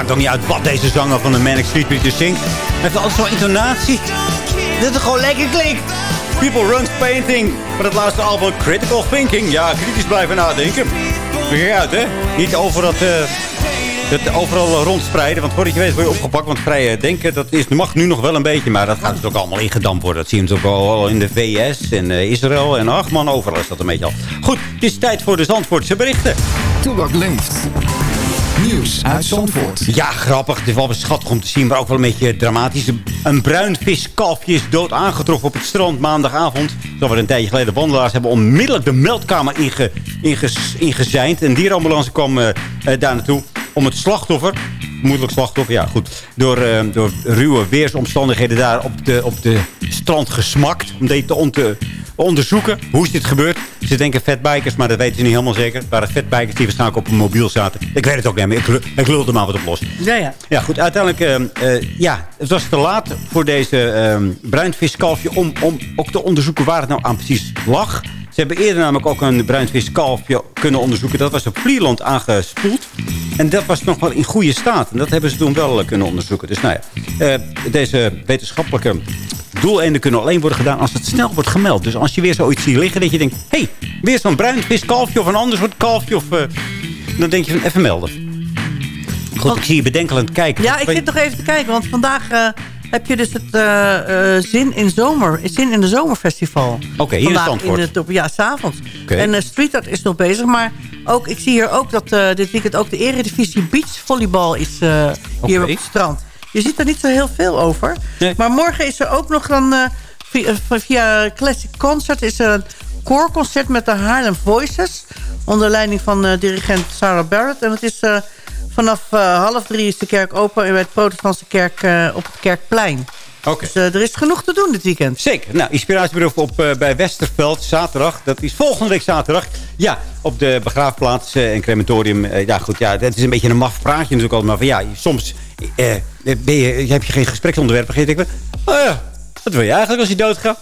Maakt ook niet uit wat deze zanger van de Manic Street Preachers zingt. Hij heeft altijd zo'n intonatie. Dat het gewoon lekker klinkt. People Runs Painting. Van het laatste album Critical Thinking. Ja, kritisch blijven nadenken. Begin uit, hè? Niet over dat... eh het overal rondspreiden. Want voordat je weet word je opgepakt. Want vrije denken, dat is, mag nu nog wel een beetje. Maar dat gaat dus ook allemaal ingedampt worden. Dat zie je dus ook al in de VS en uh, Israël. En ach man, overal is dat een beetje al. Goed, het is tijd voor de Zandvoortse berichten. Toebak leeft. Nieuws uit Zandvoort. Ja, grappig. Het is wel schattig om te zien, maar ook wel een beetje dramatisch. Een bruin viskalfje is dood aangetroffen op het strand maandagavond. Dat we een tijdje geleden wandelaars hebben onmiddellijk de meldkamer inge, inge, ingezeind. Een dierenambulance kwam uh, daar naartoe om het slachtoffer moeilijk slachtoffer, ja goed. Door, uh, door ruwe weersomstandigheden daar op de, op de strand gesmakt. Om dit te onderzoeken. Hoe is dit gebeurd? Ze denken vetbikers, maar dat weten ze niet helemaal zeker. Het waren vetbikers die waarschijnlijk op een mobiel zaten. Ik weet het ook niet meer. Ik, ik lulde maar wat op los. Ja, ja. Ja, goed. Uiteindelijk, uh, uh, ja, het was te laat voor deze uh, bruinviskalfje... Om, om ook te onderzoeken waar het nou aan precies lag. Ze hebben eerder namelijk ook een bruinviskalfje kunnen onderzoeken. Dat was op Vlieland aangespoeld. En dat was nog wel in goede staat. En dat hebben ze toen wel kunnen onderzoeken. Dus nou ja, deze wetenschappelijke doeleinden kunnen alleen worden gedaan als het snel wordt gemeld. Dus als je weer zoiets ziet liggen dat je denkt... hé, hey, weer zo'n bruinviskalfje of een ander soort kalfje. Of, uh, dan denk je van even melden. Goed, ik zie je bedenkelend kijken. Ja, ik zit nog even te kijken. Want vandaag uh, heb je dus het uh, Zin in Zomer, Zin in de Zomerfestival. Oké, okay, hier vandaag in het, ja, s'avonds. Okay. En Street Art is nog bezig. Maar ook, ik zie hier ook dat dit weekend ook de Eredivisie Beachvolleybal is hier okay. op het strand. Je ziet er niet zo heel veel over. Nee. Maar morgen is er ook nog dan... Uh, via, via, Classic Concert is er een koorconcert met de Harlem Voices. Onder leiding van uh, dirigent Sarah Barrett. En het is uh, vanaf half drie is de kerk open... bij het protestantse kerk op het Kerkplein. Okay. Dus er is genoeg te doen dit weekend. Zeker. Nou, inspiratiebrief op bij Westerveld zaterdag. Dat is volgende week zaterdag. Ja, op de begraafplaats en crematorium. ja, goed. Ja, het is een beetje een maf praatje natuurlijk altijd. Maar van ja, soms eh, ben je, heb je geen gespreksonderwerp. Je, oh ja, wat wil je eigenlijk als je doodgaat?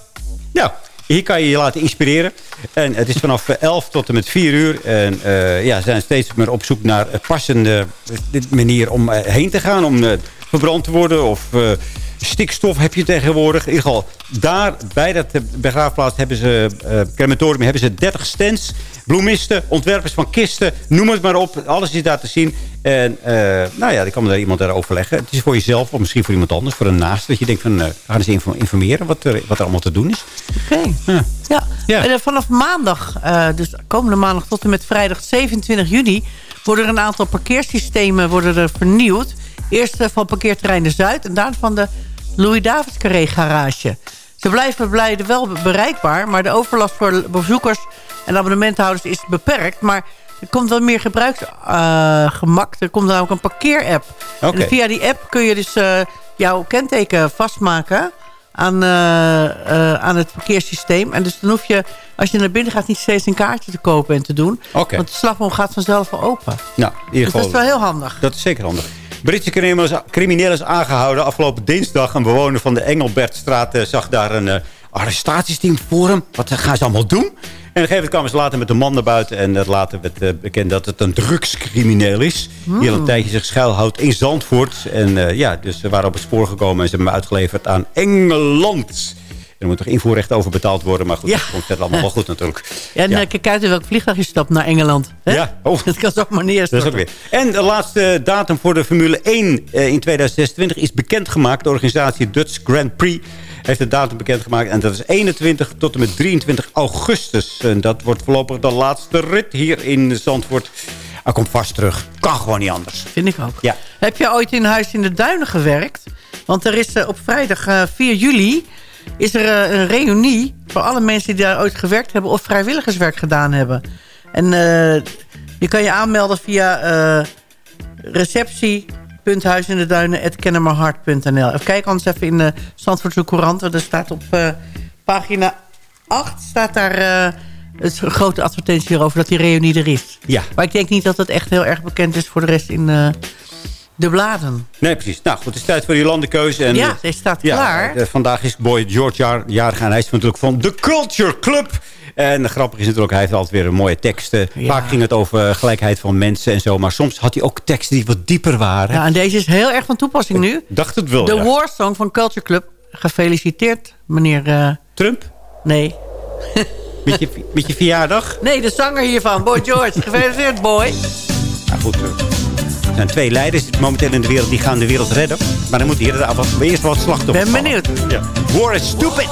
Nou, hier kan je je laten inspireren. En het is vanaf 11 tot en met 4 uur. En uh, ja, zijn steeds meer op zoek naar passende manier om heen te gaan. Om uh, verbrand te worden of... Stikstof heb je tegenwoordig. In ieder geval, daar bij dat begraafplaats hebben ze, uh, crematorium, hebben ze 30 stands. Bloemisten, ontwerpers van kisten, noem het maar op. Alles is daar te zien. En uh, nou ja, dan kan er iemand daarover leggen. Het is voor jezelf of misschien voor iemand anders, voor een naast. Dat je denkt van, uh, gaan eens informeren wat er, wat er allemaal te doen is. Oké. Okay. Ja. ja. ja. En vanaf maandag, dus komende maandag tot en met vrijdag 27 juni... worden er een aantal parkeersystemen worden er vernieuwd. Eerst van parkeerterrein de Zuid en daarna van de Louis Davids Carré garage. Ze blijven blijven wel bereikbaar, maar de overlast voor bezoekers en abonnementhouders is beperkt. Maar er komt wel meer gebruiksgemak. Uh, er komt dan ook een parkeerapp. Okay. En via die app kun je dus uh, jouw kenteken vastmaken aan, uh, aan het parkeersysteem. En dus dan hoef je, als je naar binnen gaat, niet steeds een kaartje te kopen en te doen. Okay. Want de slagboom gaat vanzelf wel open. Nou, in ieder geval, dus dat is wel heel handig. Dat is zeker handig. Britse crimineel is aangehouden. Afgelopen dinsdag een bewoner van de Engelbertstraat uh, zag daar een uh, arrestatiesteam voor hem. Wat gaan ze allemaal doen? En op een gegeven moment kwamen ze later met de man naar buiten. En dat later werd uh, bekend dat het een drugscrimineel is. Mm. Die al een tijdje zich schuilhoudt in Zandvoort. En ja, dus ze waren op het spoor gekomen en ze hebben hem uitgeleverd aan Engeland. Er moet toch invoerrecht over betaald worden. Maar goed, ja. dat komt verder allemaal wel goed natuurlijk. Ja, en ja. kijk uit in welk vliegtuig je stapt naar Engeland. Hè? Ja. Oh. Dat kan toch maar neerstorten. Dat is ook weer. En de laatste datum voor de Formule 1 uh, in 2026 is bekendgemaakt. De organisatie Dutch Grand Prix heeft de datum bekendgemaakt. En dat is 21 tot en met 23 augustus. En dat wordt voorlopig de laatste rit hier in Zandvoort. Hij komt vast terug. Kan gewoon niet anders. Vind ik ook. Ja. Heb je ooit in Huis in de Duinen gewerkt? Want er is uh, op vrijdag uh, 4 juli is er uh, een reunie voor alle mensen die daar ooit gewerkt hebben... of vrijwilligerswerk gedaan hebben. En uh, je kan je aanmelden via uh, receptie.huisindeduinen.kennemerhart.nl. Even kijken anders even in de Zandvoortse Courant. Er staat op pagina 8 staat daar... Het een grote advertentie hierover dat die reunie er is. Ja. Maar ik denk niet dat het echt heel erg bekend is voor de rest in uh, de bladen. Nee, precies. Nou goed, het is tijd voor die landenkeuze. En, ja, hij staat ja, klaar. Uh, vandaag is boy George jaar, jarig en hij is natuurlijk van The Culture Club. En grappig is natuurlijk, hij heeft altijd weer een mooie teksten. Ja. Vaak ging het over gelijkheid van mensen en zo. Maar soms had hij ook teksten die wat dieper waren. Ja, en deze is heel erg van toepassing nu. Ik dacht het wel, De ja. War Song van Culture Club. Gefeliciteerd, meneer... Uh... Trump? Nee. Met je, met je verjaardag? Nee, de zanger hiervan, Boy George. Gefeliciteerd, boy. Nou goed, zijn twee leiders momenteel in de wereld. Die gaan de wereld redden. Maar dan moet hier eerst wat slachtoffers Ben benieuwd. Ja. War is stupid.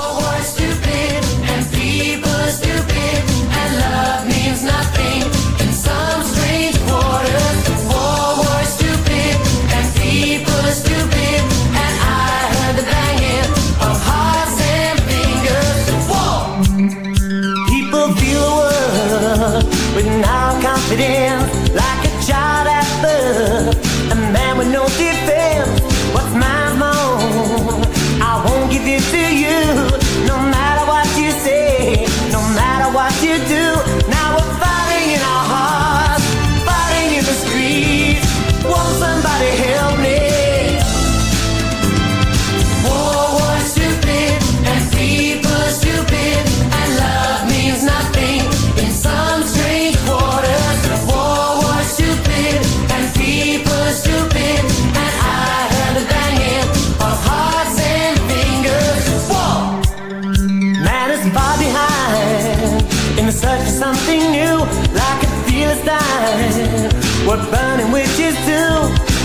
Burning witches do?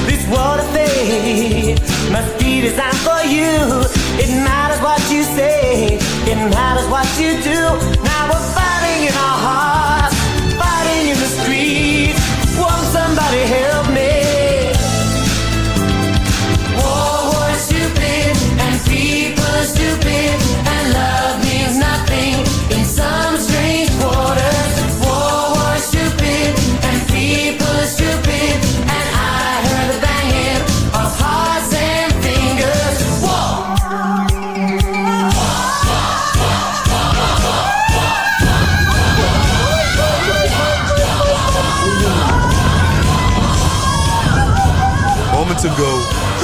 This of fate must be designed for you. It matters what you say, it matters what you do. Now we're fighting in our hearts, fighting in the streets. Won't somebody help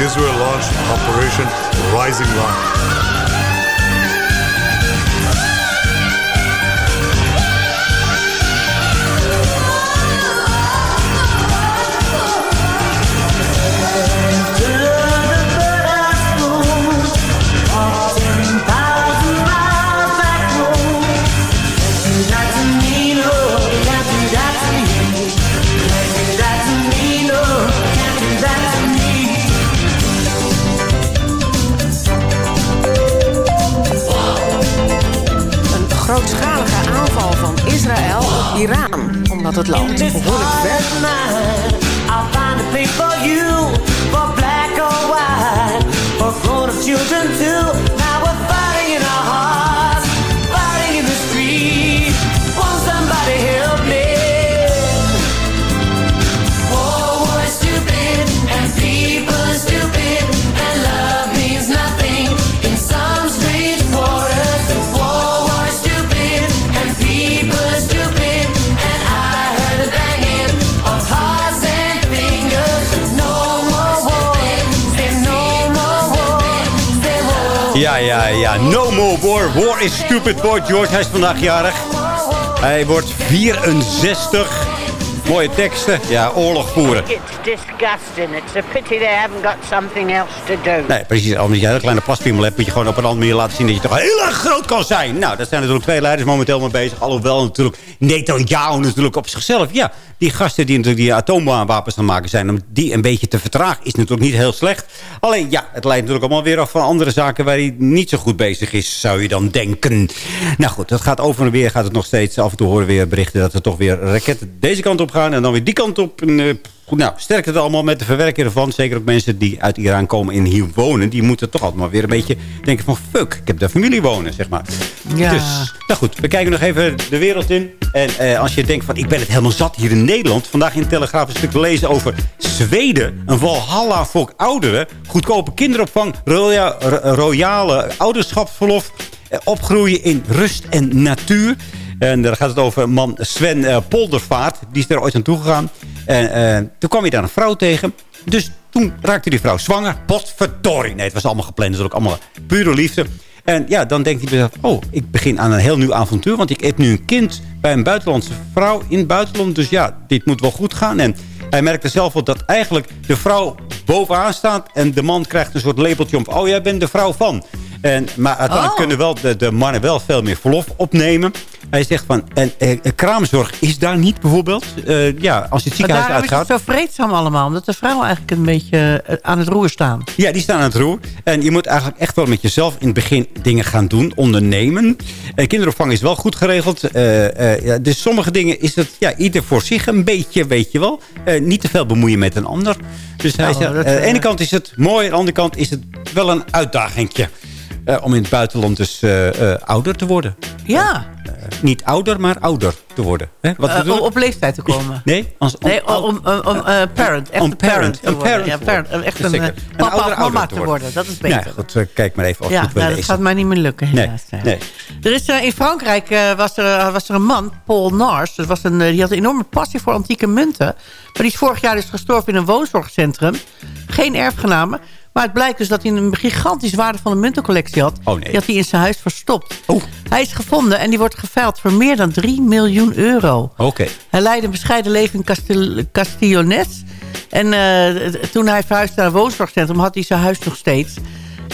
Israel launched Operation Rising Lion. Israël op Iran. Omdat het land behoorlijk ver I'll find Ja, ja. No more war. War is stupid boy George. Hij is vandaag jarig. Hij wordt 64. Mooie teksten. Ja, oorlog voeren. It's disgusting. It's a pity they haven't got something else to do. Nee, precies. Als je een kleine plaspiemel hebt, moet je gewoon op een andere manier laten zien dat je toch heel erg groot kan zijn. Nou, daar zijn natuurlijk twee leiders momenteel mee bezig. Alhoewel natuurlijk Netanyahu natuurlijk op zichzelf. Ja, die gasten die natuurlijk die atoomwapens aan het maken zijn, om die een beetje te vertragen, is natuurlijk niet heel slecht. Alleen, ja, het leidt natuurlijk allemaal weer af van andere zaken waar hij niet zo goed bezig is, zou je dan denken. Nou goed, het gaat over en weer, gaat het nog steeds. Af en toe horen we weer berichten dat er toch weer raketten deze kant op gaan en dan weer die kant op. En, eh, Goed, nou, sterk het allemaal met de verwerking ervan. Zeker ook mensen die uit Iran komen en hier wonen. Die moeten toch altijd maar weer een beetje denken van... fuck, ik heb daar familie wonen, zeg maar. Ja. Dus, nou goed, we kijken nog even de wereld in. En eh, als je denkt van, ik ben het helemaal zat hier in Nederland. Vandaag in de Telegraaf een stuk te lezen over Zweden. Een walhalla voor ouderen. Goedkope kinderopvang. Roya, ro- royale ouderschapsverlof. eh, opgroeien in rust en natuur. En daar gaat het over man Sven eh, Poldervaart. Die is er ooit aan toegegaan. En eh, toen kwam hij daar een vrouw tegen. Dus toen raakte die vrouw zwanger. Potverdorie. Nee, het was allemaal gepland. Het was ook allemaal pure liefde. En ja, dan denkt hij oh, ik begin aan een heel nieuw avontuur. Want ik heb nu een kind bij een buitenlandse vrouw in het buitenland. Dus ja, dit moet wel goed gaan. En hij merkte zelf wel dat eigenlijk de vrouw bovenaan staat. En de man krijgt een soort labeltje op. Oh, jij bent de vrouw van. En, maar uiteindelijk Oh. kunnen wel de, de mannen wel veel meer verlof opnemen. Hij zegt van, en, eh, kraamzorg is daar niet bijvoorbeeld. Eh, ja, als je het Maar ziekenhuis daarom is het uitgaat. zo vreedzaam allemaal. Omdat de vrouwen eigenlijk een beetje eh, aan het roer staan. Ja, die staan aan het roer. En je moet eigenlijk echt wel met jezelf in het begin dingen gaan doen. Ondernemen. En kinderopvang is wel goed geregeld. Ja, dus sommige dingen is het ja, ieder voor zich een beetje, weet je wel. Niet te veel bemoeien met een ander. Dus hij Nou, zegt, aan de ene kant is het mooi. Aan de andere kant is het wel een uitdagingje. Eh, om in het buitenland dus eh, eh, ouder te worden. Ja, Niet ouder, maar ouder te worden. Hè? Wat om op leeftijd te komen. Nee, als, om, Nee, om, parent. Echt Om een parent. te een worden. parent Ja, parent. Echt een papa ouder of mama te worden. Dat is beter. Ja, goed, kijk maar even of Ja, het nou, dat gaat mij niet meer lukken Nee, helaas. nee. Er is, in Frankrijk was, er, was er een man, Paul Nars. Dat was een, die had een enorme passie voor antieke munten. Maar die is vorig jaar dus gestorven in een woonzorgcentrum. Geen erfgenamen. Maar het blijkt dus dat hij een gigantisch waardevolle muntencollectie had. Oh, nee. Die had hij in zijn huis verstopt. Hij is gevonden en die wordt geveild voor meer dan 3 miljoen euro. Oké. Hij leidde een bescheiden leven in Castel Castillones. En eh, toen hij verhuisde naar een woonzorgcentrum had hij zijn huis nog steeds.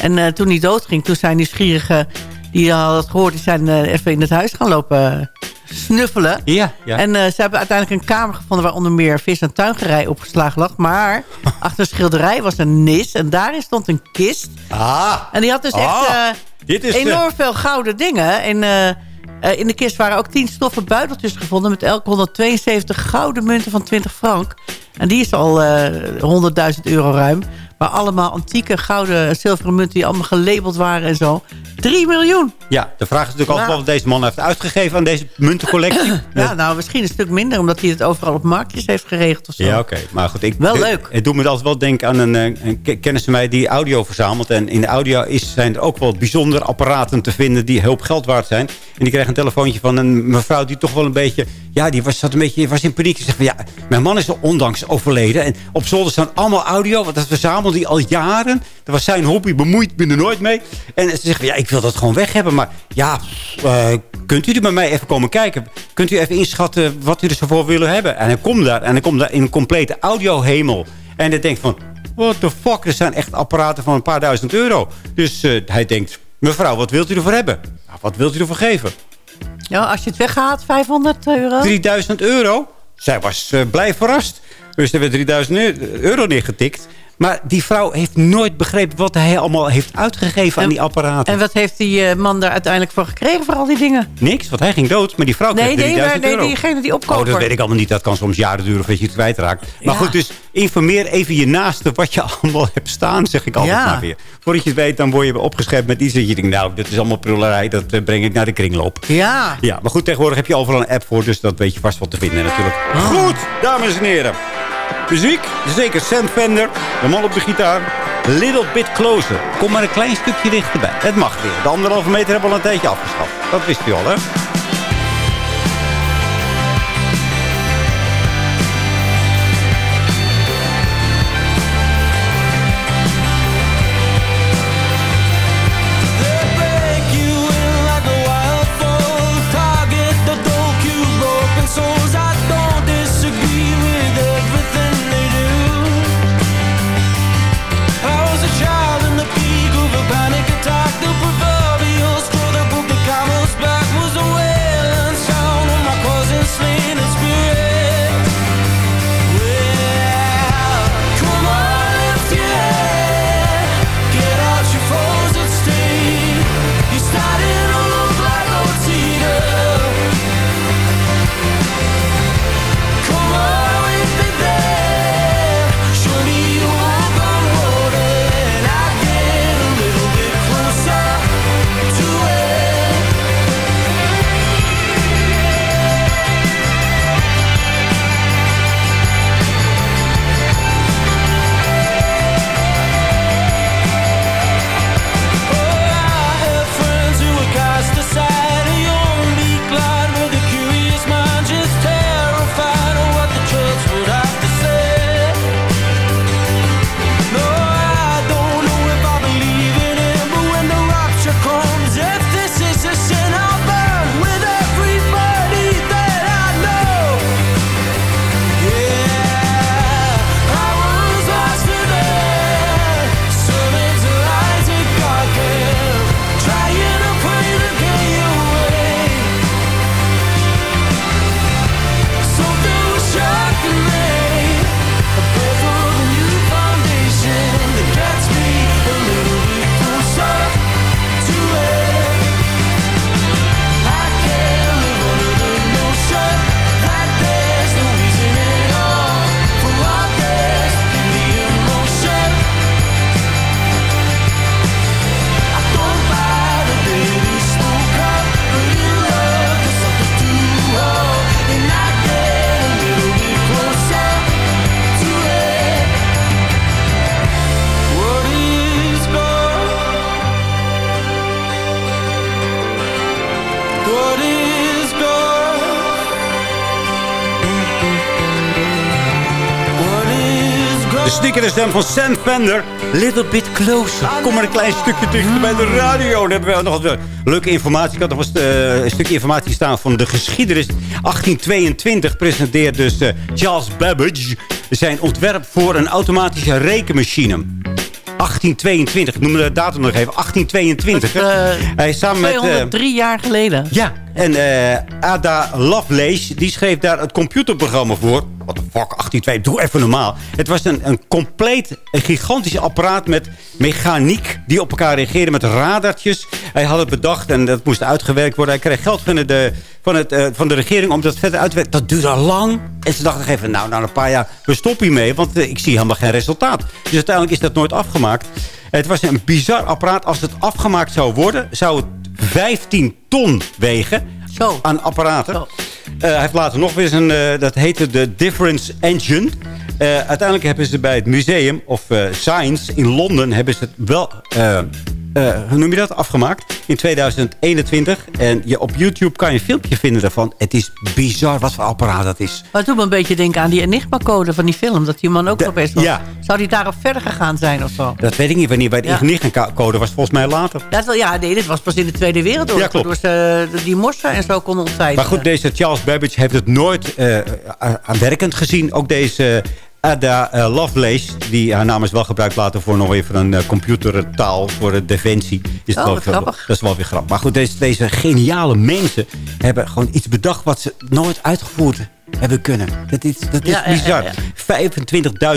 En eh, toen hij doodging, toen zijn nieuwsgierigen die hadden het gehoord... die zijn eh, even in het huis gaan lopen snuffelen. Ja, ja. En eh, ze hebben uiteindelijk een kamer gevonden... waar onder meer vis- en tuingerij opgeslagen lag. Maar achter een schilderij was een nis en daarin stond een kist. Ah. En die had dus echt Ah, eh, dit is, enorm veel gouden dingen. En eh, in de kist waren ook 10 stoffen buideltjes gevonden... met elk 172 gouden munten van 20 frank. En die is al eh 100.000 euro ruim. Maar allemaal antieke gouden en zilveren munten... die allemaal gelabeld waren en zo. 3 miljoen! Ja, de vraag is natuurlijk altijd Nou. wat deze man heeft uitgegeven aan deze muntencollectie. Ja, nou, misschien een stuk minder... omdat hij het overal op marktjes heeft geregeld of zo. Ja, oké. Maar goed, ik, Wel leuk. Het doet me altijd wel denken aan een, eh, een ke- kennis van mij die audio verzamelt. En in de audio is, zijn er ook wel bijzondere apparaten te vinden die heel veel geld waard zijn. En die kreeg een telefoontje van een mevrouw die toch wel een beetje... Ja, die was, zat een beetje, was in paniek. Ze zegt van, ja, mijn man is er ondanks overleden. En op zolder staan allemaal audio, want dat verzamelde hij al jaren. Dat was zijn hobby, bemoeit me er nooit mee. En ze zegt van, ja, ik wil dat gewoon weg hebben. Maar ja, eh, kunt u er bij mij even komen kijken? Kunt u even inschatten wat u er zo voor willen hebben? En hij komt daar, en hij komt daar in een complete audiohemel. En hij denkt van, what the fuck? Er zijn echt apparaten van een paar duizend euro. Dus eh, hij denkt, mevrouw, wat wilt u ervoor hebben? Nou, wat wilt u ervoor geven? Ja, als je het weghaalt, 500 euro. 3000 euro? Zij was eh, blij verrast. Dus er werd 3000 eu- euro neergetikt. Maar die vrouw heeft nooit begrepen wat hij allemaal heeft uitgegeven aan die apparaten. En wat heeft die eh, man daar uiteindelijk voor gekregen voor al die dingen? Niks, want hij ging dood. Maar die vrouw kreeg Nee, nee, 3000 maar nee, euro. diegene die opkoper. Oh, dat weet ik allemaal niet. Dat kan soms jaren duren voordat je het kwijtraakt. Maar Ja. goed, dus informeer even je naaste wat je allemaal hebt staan, zeg ik altijd Ja. maar weer. Voordat je het weet, dan word je opgeschept met iets dat je denkt, nou, dit is allemaal prullerij. Dat eh, breng ik naar de kringloop. Ja. Ja, maar goed, tegenwoordig heb je overal een app voor, dus dat weet je vast wel te vinden natuurlijk. Goed, dames en heren. Muziek, zeker Sam Fender, de man op de gitaar. Little bit closer. Kom maar een klein stukje dichterbij. Het mag weer. De anderhalve meter hebben we al een tijdje afgeschaft. Dat wist u al, hè? De stem van Sam Fender. Little bit closer. Kom maar een klein stukje dichter bij de radio. Dan hebben we nog wat leuke informatie. Ik had nog eh, een stukje informatie staan van de geschiedenis. 1822 presenteert dus eh, Charles Babbage zijn ontwerp voor een automatische rekenmachine. 1822, ik noem de datum nog even. 1822. hè. Hij is samen met... eh, 203 jaar geleden. ja, en eh, Ada Lovelace, die schreef daar het computerprogramma voor. Fuck, 182, doe even normaal. Het was een, een compleet, een gigantisch apparaat met mechaniek... die op elkaar reageerde met radartjes. Hij had het bedacht en dat moest uitgewerkt worden. Hij kreeg geld van de, van, het, eh, van de regering om dat verder uit te werken. Dat duurde al lang. En ze dachten even, nou, na een paar jaar, we stoppen hiermee... want eh, ik zie helemaal geen resultaat. Dus uiteindelijk is dat nooit afgemaakt. Het was een bizar apparaat. Als het afgemaakt zou worden, zou het 15 ton wegen aan apparaten. Eh, hij heeft later nog weer een, eh, dat heette de Difference Engine. Eh, uiteindelijk hebben ze bij het Museum of eh, Science in Londen hebben ze het wel, eh, hoe noem je dat, afgemaakt in 2021. En je, op YouTube kan je een filmpje vinden daarvan. Het is bizar wat voor apparaat dat is. Maar het doet me een beetje denken aan die Enigma-code van die film. Dat die man ook nog best wel... ja. Zou die daarop verder gegaan zijn of zo? Dat weet ik niet wanneer. Bij de Ja. Enigma-code was volgens mij later. Ja, het wel- ja, nee, dit was pas in de Tweede Wereldoorlog. Ja, klopt. Ze eh, die morsen en zo konden ontcijferen. Maar goed, deze Charles Babbage heeft het nooit eh, aan- aanwerkend gezien. Ook deze Ada eh, Lovelace, die haar naam is wel gebruikt later voor nog even een eh, computertaal voor de defensie. Is Oh, wel grappig. Dat is wel weer grappig. Maar goed, deze, deze geniale mensen hebben gewoon iets bedacht wat ze nooit uitgevoerd hebben kunnen. Dat is, dat is Ja, bizar. ja,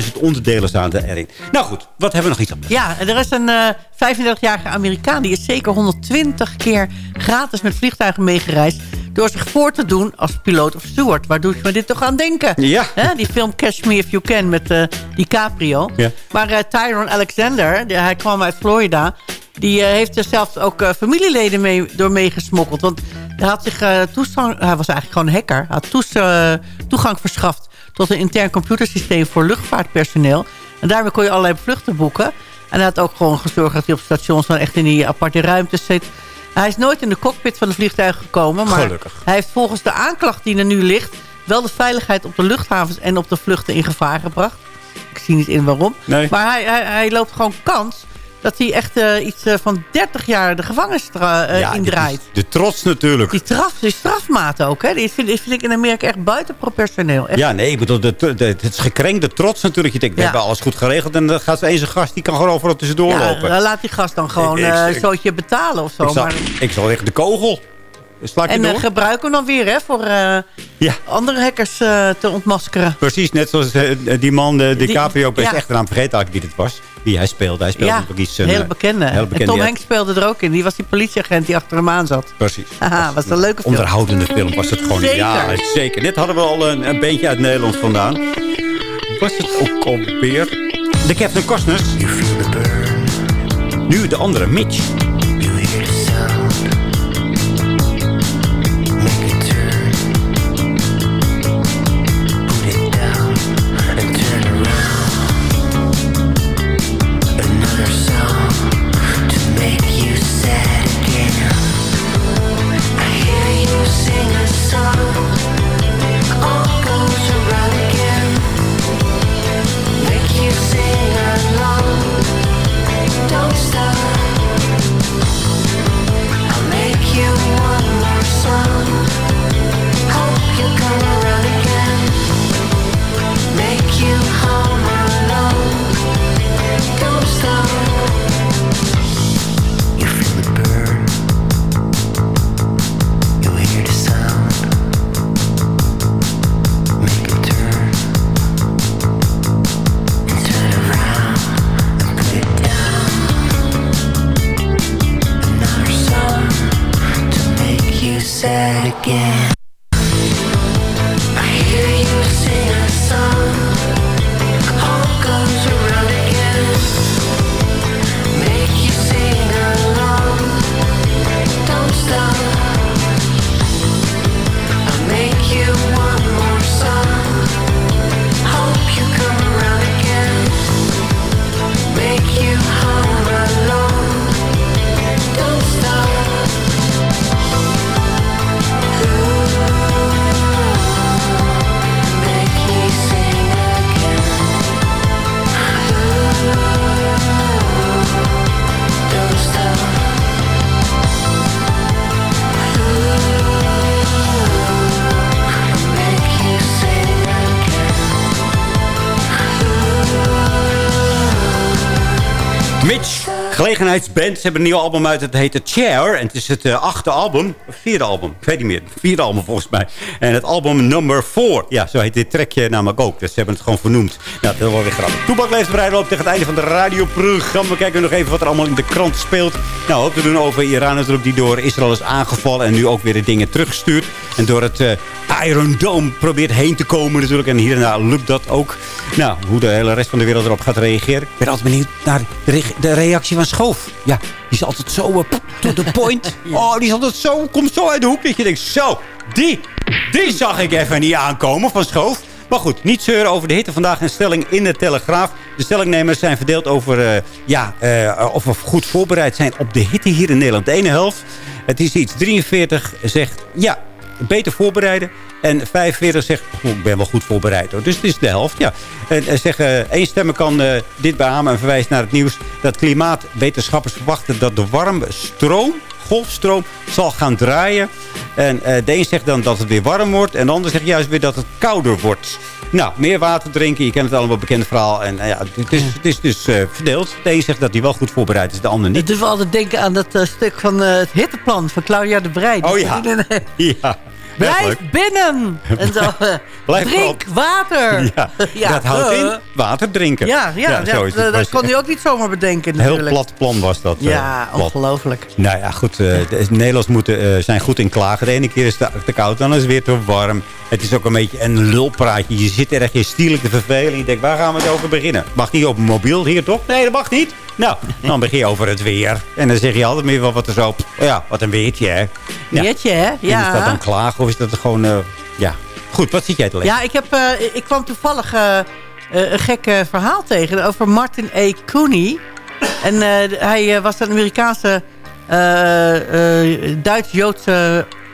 25.000 onderdelen zaten erin. Nou goed, wat hebben we nog iets aan? Ja, er is een eh 35-jarige Amerikaan... die is zeker 120 keer gratis met vliegtuigen meegereisd... door zich voor te doen als piloot of steward. Waar doet me dit toch aan denken? Ja. Die film Catch Me If You Can met eh DiCaprio. Ja. Maar eh Tyron Alexander, die- hij kwam uit Florida... die heeft er zelfs ook familieleden mee, door meegesmokkeld. Want hij had zich toegang... Hij was eigenlijk gewoon een hacker. Hij had toes- eh, toegang verschaft tot een intern computersysteem voor luchtvaartpersoneel. En daarmee kon je allerlei vluchten boeken. En hij had ook gewoon gezorgd dat hij op stations dan echt in die aparte ruimtes zit. Hij is nooit in de cockpit van de vliegtuig gekomen. Maar Gelukkig. hij heeft volgens de aanklacht die er nu ligt... wel de veiligheid op de luchthavens en op de vluchten in gevaar gebracht. Ik zie niet in waarom. Nee. Maar hij, hij, hij loopt gewoon kans dat hij echt eh, iets eh, van 30 jaar de gevangenis eh, Ja, indraait. De trots natuurlijk. Die, straf, die strafmaat ook, hè? Die vind, die vind ik in Amerika echt buitenproportioneel. Echt. Ja, nee, ik bedoel, de, de, het is gekrenkte trots natuurlijk. Je denkt, we Ja. hebben alles goed geregeld. En dan gaat eens een gast, die kan gewoon overal tussendoor Ja, lopen. laat die gast dan gewoon Ik- ik- een zootje betalen of zo. ik, zal, maar, ik zal echt de kogel. Ik je en door? uh, gebruik hem dan weer hè, voor uh, ja. andere hackers uh, te ontmaskeren. Precies, net zoals uh, die man, uh, DiCaprio, ben ja. echt naam vergeten eigenlijk wie dit was. Wie hij speelde. Hij speelde ja, ook iets... Een hele bekende. Heel bekende. En Tom Hanks speelde er ook in. Die was die politieagent die achter hem aan zat. Precies. Haha, was een leuke film. Onderhoudende film was het gewoon. Zeker. Ja, zeker. Dit hadden we al een, een beentje uit Nederland vandaan. Was het ook alweer? De Captain Costners. Nu de andere, Mitch. Gelegenheidsband. Ze hebben een nieuw album uit. Het heet The Chair. En het is het eh, achte album. Vierde album. Ik weet niet meer. Vierde album volgens mij. En het album number 4. Ja, zo heet dit trekje namelijk ook. Dus ze hebben het gewoon vernoemd. Nou, dat is wel weer grappig. Toebak leeft op tegen het einde van de radioprogramma. We kijken nog even wat er allemaal in de krant speelt. Nou, hoop te doen over Iran natuurlijk. Die door Israël is aangevallen. En nu ook weer de dingen teruggestuurd. En door het eh, Iron Dome probeert heen te komen natuurlijk. En hier en daar lukt dat ook. Nou, hoe de hele rest van de wereld erop gaat reageren. Ik ben altijd benieuwd naar de, de reactie van Ja, die is altijd zo uh, to the point. Oh, die is altijd zo, komt zo uit de hoek dat je denkt, zo, die, die zag ik even niet aankomen van Schoof. Maar goed, niet zeuren over de hitte. Vandaag een stelling in de Telegraaf. De stellingnemers zijn verdeeld over eh, ja, eh, of we goed voorbereid zijn op de hitte hier in Nederland. De ene helft, het is iets 43, zegt ja, beter voorbereiden. En 45 zegt, "Oeh, ik ben wel goed voorbereid. Hoor. Dus het is de helft, ja. En, en zeggen, één stemmer kan eh, dit beamen en verwijst naar het nieuws... dat klimaatwetenschappers verwachten dat de warme stroom, golfstroom, zal gaan draaien. En eh, de een zegt dan dat het weer warm wordt. En de ander zegt juist weer dat het kouder wordt. Nou, meer water drinken. Je kent het allemaal bekende verhaal. En eh, ja, het is, het is dus eh, verdeeld. De een zegt dat hij wel goed voorbereid is, de ander niet. Ik doe altijd denken aan dat stuk van het hitteplan van Claudia de Breij. Oh ja. Ja. Blijf binnen! En zo, eh, Blijf drink water! Ja, dat houdt eh, in water drinken. Ja, ja, ja, zo is het. dat, kon hij ook niet zomaar bedenken Een heel plat plan was dat. eh, Ja, ongelooflijk. Nou ja, goed. eh, de Nederlanders moeten, eh, zijn goed in klagen. De ene keer is het te, te koud, dan is het weer te warm. Het is ook een beetje een lulpraatje. Je zit erg in stierlijk te vervelen. Je denkt, waar gaan we het over beginnen? Mag niet op mobiel hier, toch? Nee, dat mag niet. Nou, dan begin je over het weer. En dan zeg je altijd meer wel wat er zo... Ja, wat een weertje, hè? Ja. Weertje, hè? En Ja. is dat dan klagen of is dat gewoon... eh, ja, goed. Wat zit jij te lezen? Ja, ik, heb, eh, ik kwam toevallig eh, een gek verhaal tegen over Martin A. Cooney. En hij was een Amerikaanse eh,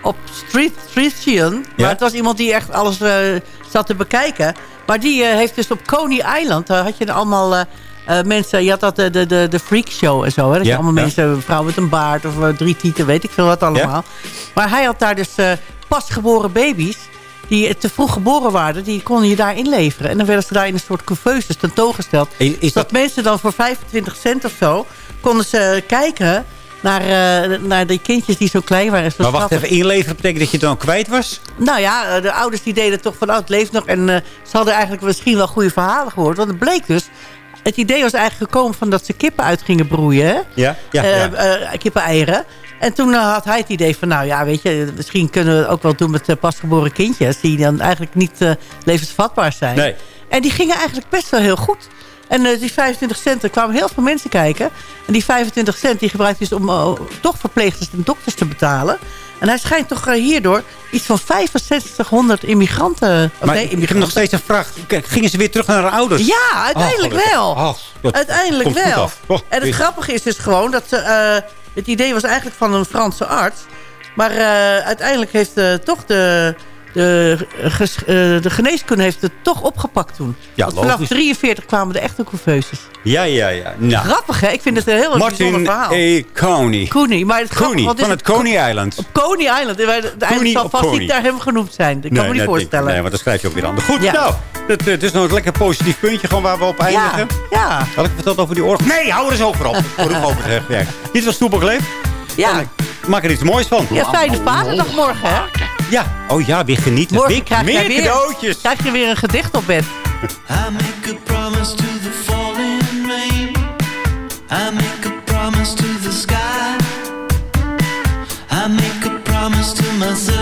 eh, Duits-Joodse obstetrician. Maar het was iemand die echt alles eh, zat te bekijken. Maar die eh, heeft dus op Coney Island... had je allemaal... eh, mensen, je had dat de, de, de, de freak show en zo. Hè? Dat je Ja, allemaal ja. mensen, een vrouw met een baard of drie tieten, weet ik veel wat allemaal. Maar hij had daar dus pasgeboren baby's die te vroeg geboren waren, die kon je daar inleveren. En dan werden ze daar in een soort couveuses tentoongesteld. Is dat... mensen dan voor 25 cent of zo, konden ze kijken naar, eh, naar die kindjes die zo klein waren. Zo Maar wacht schattig. even, inleveren betekent dat je het dan kwijt was? Nou ja, eh, de ouders die deden toch van, oh, het leeft nog. En eh, ze hadden eigenlijk misschien wel goede verhalen gehoord. Want het bleek dus, het idee was eigenlijk gekomen van dat ze kippen uit gingen broeien. hè? Ja, ja, kippen-eieren. En toen had hij het idee van, nou ja, weet je, misschien kunnen we het ook wel doen met pasgeboren kindjes. Die dan eigenlijk niet levensvatbaar zijn. Nee. En die gingen eigenlijk best wel heel goed. En eh, die 25 cent, er kwamen heel veel mensen kijken. En die 25 cent die gebruikt hij dus om eh, toch verpleegsters en dokters te betalen. En hij schijnt toch eh, hierdoor iets van 6500 immigranten... Maar nee, ik heb immigranten. nog steeds een vraag. Kijk, Gingen ze weer terug naar hun ouders? Ja, uiteindelijk Oh, wel. Oh, dat uiteindelijk wel. Oh, en het grappige is dus gewoon dat ze, het idee was eigenlijk van een Franse arts. Maar uiteindelijk heeft toch de, de, ges- eh, de geneeskunde heeft het toch opgepakt toen. Ja, Want vanaf logisch. 43 kwamen de echte couveuses. Ja, ja, ja. Nou. Grappig, hè? Ik vind het een heel bijzonder Martin verhaal. E. Coney. Cooney, maar het grappige, Coney, wat is van het Coney Island. Op Coney Island. Coney eiland zal op vast Coney. niet naar hem genoemd zijn. Dat kan me niet voorstellen. ik- Nee, want dan schrijf je ook weer aan. Goed, Ja. nou. Het, het is nog een lekker positief puntje gewoon waar we op eindigen. Ja. Had ik verteld over die oorlog? Nee, hou er eens over op. Over gezegd. Ja. Dit was Toepak Leef. Ja. Maak er iets moois van. Ja, fijne vaderdag morgen, hè? Ja, oh ja, weer genieten. Morgen Weer- krijg, meer weer, cadeautjes. krijg je weer een gedicht op bed. I make a promise to the falling rain. I make a promise to the sky. I make a promise to myself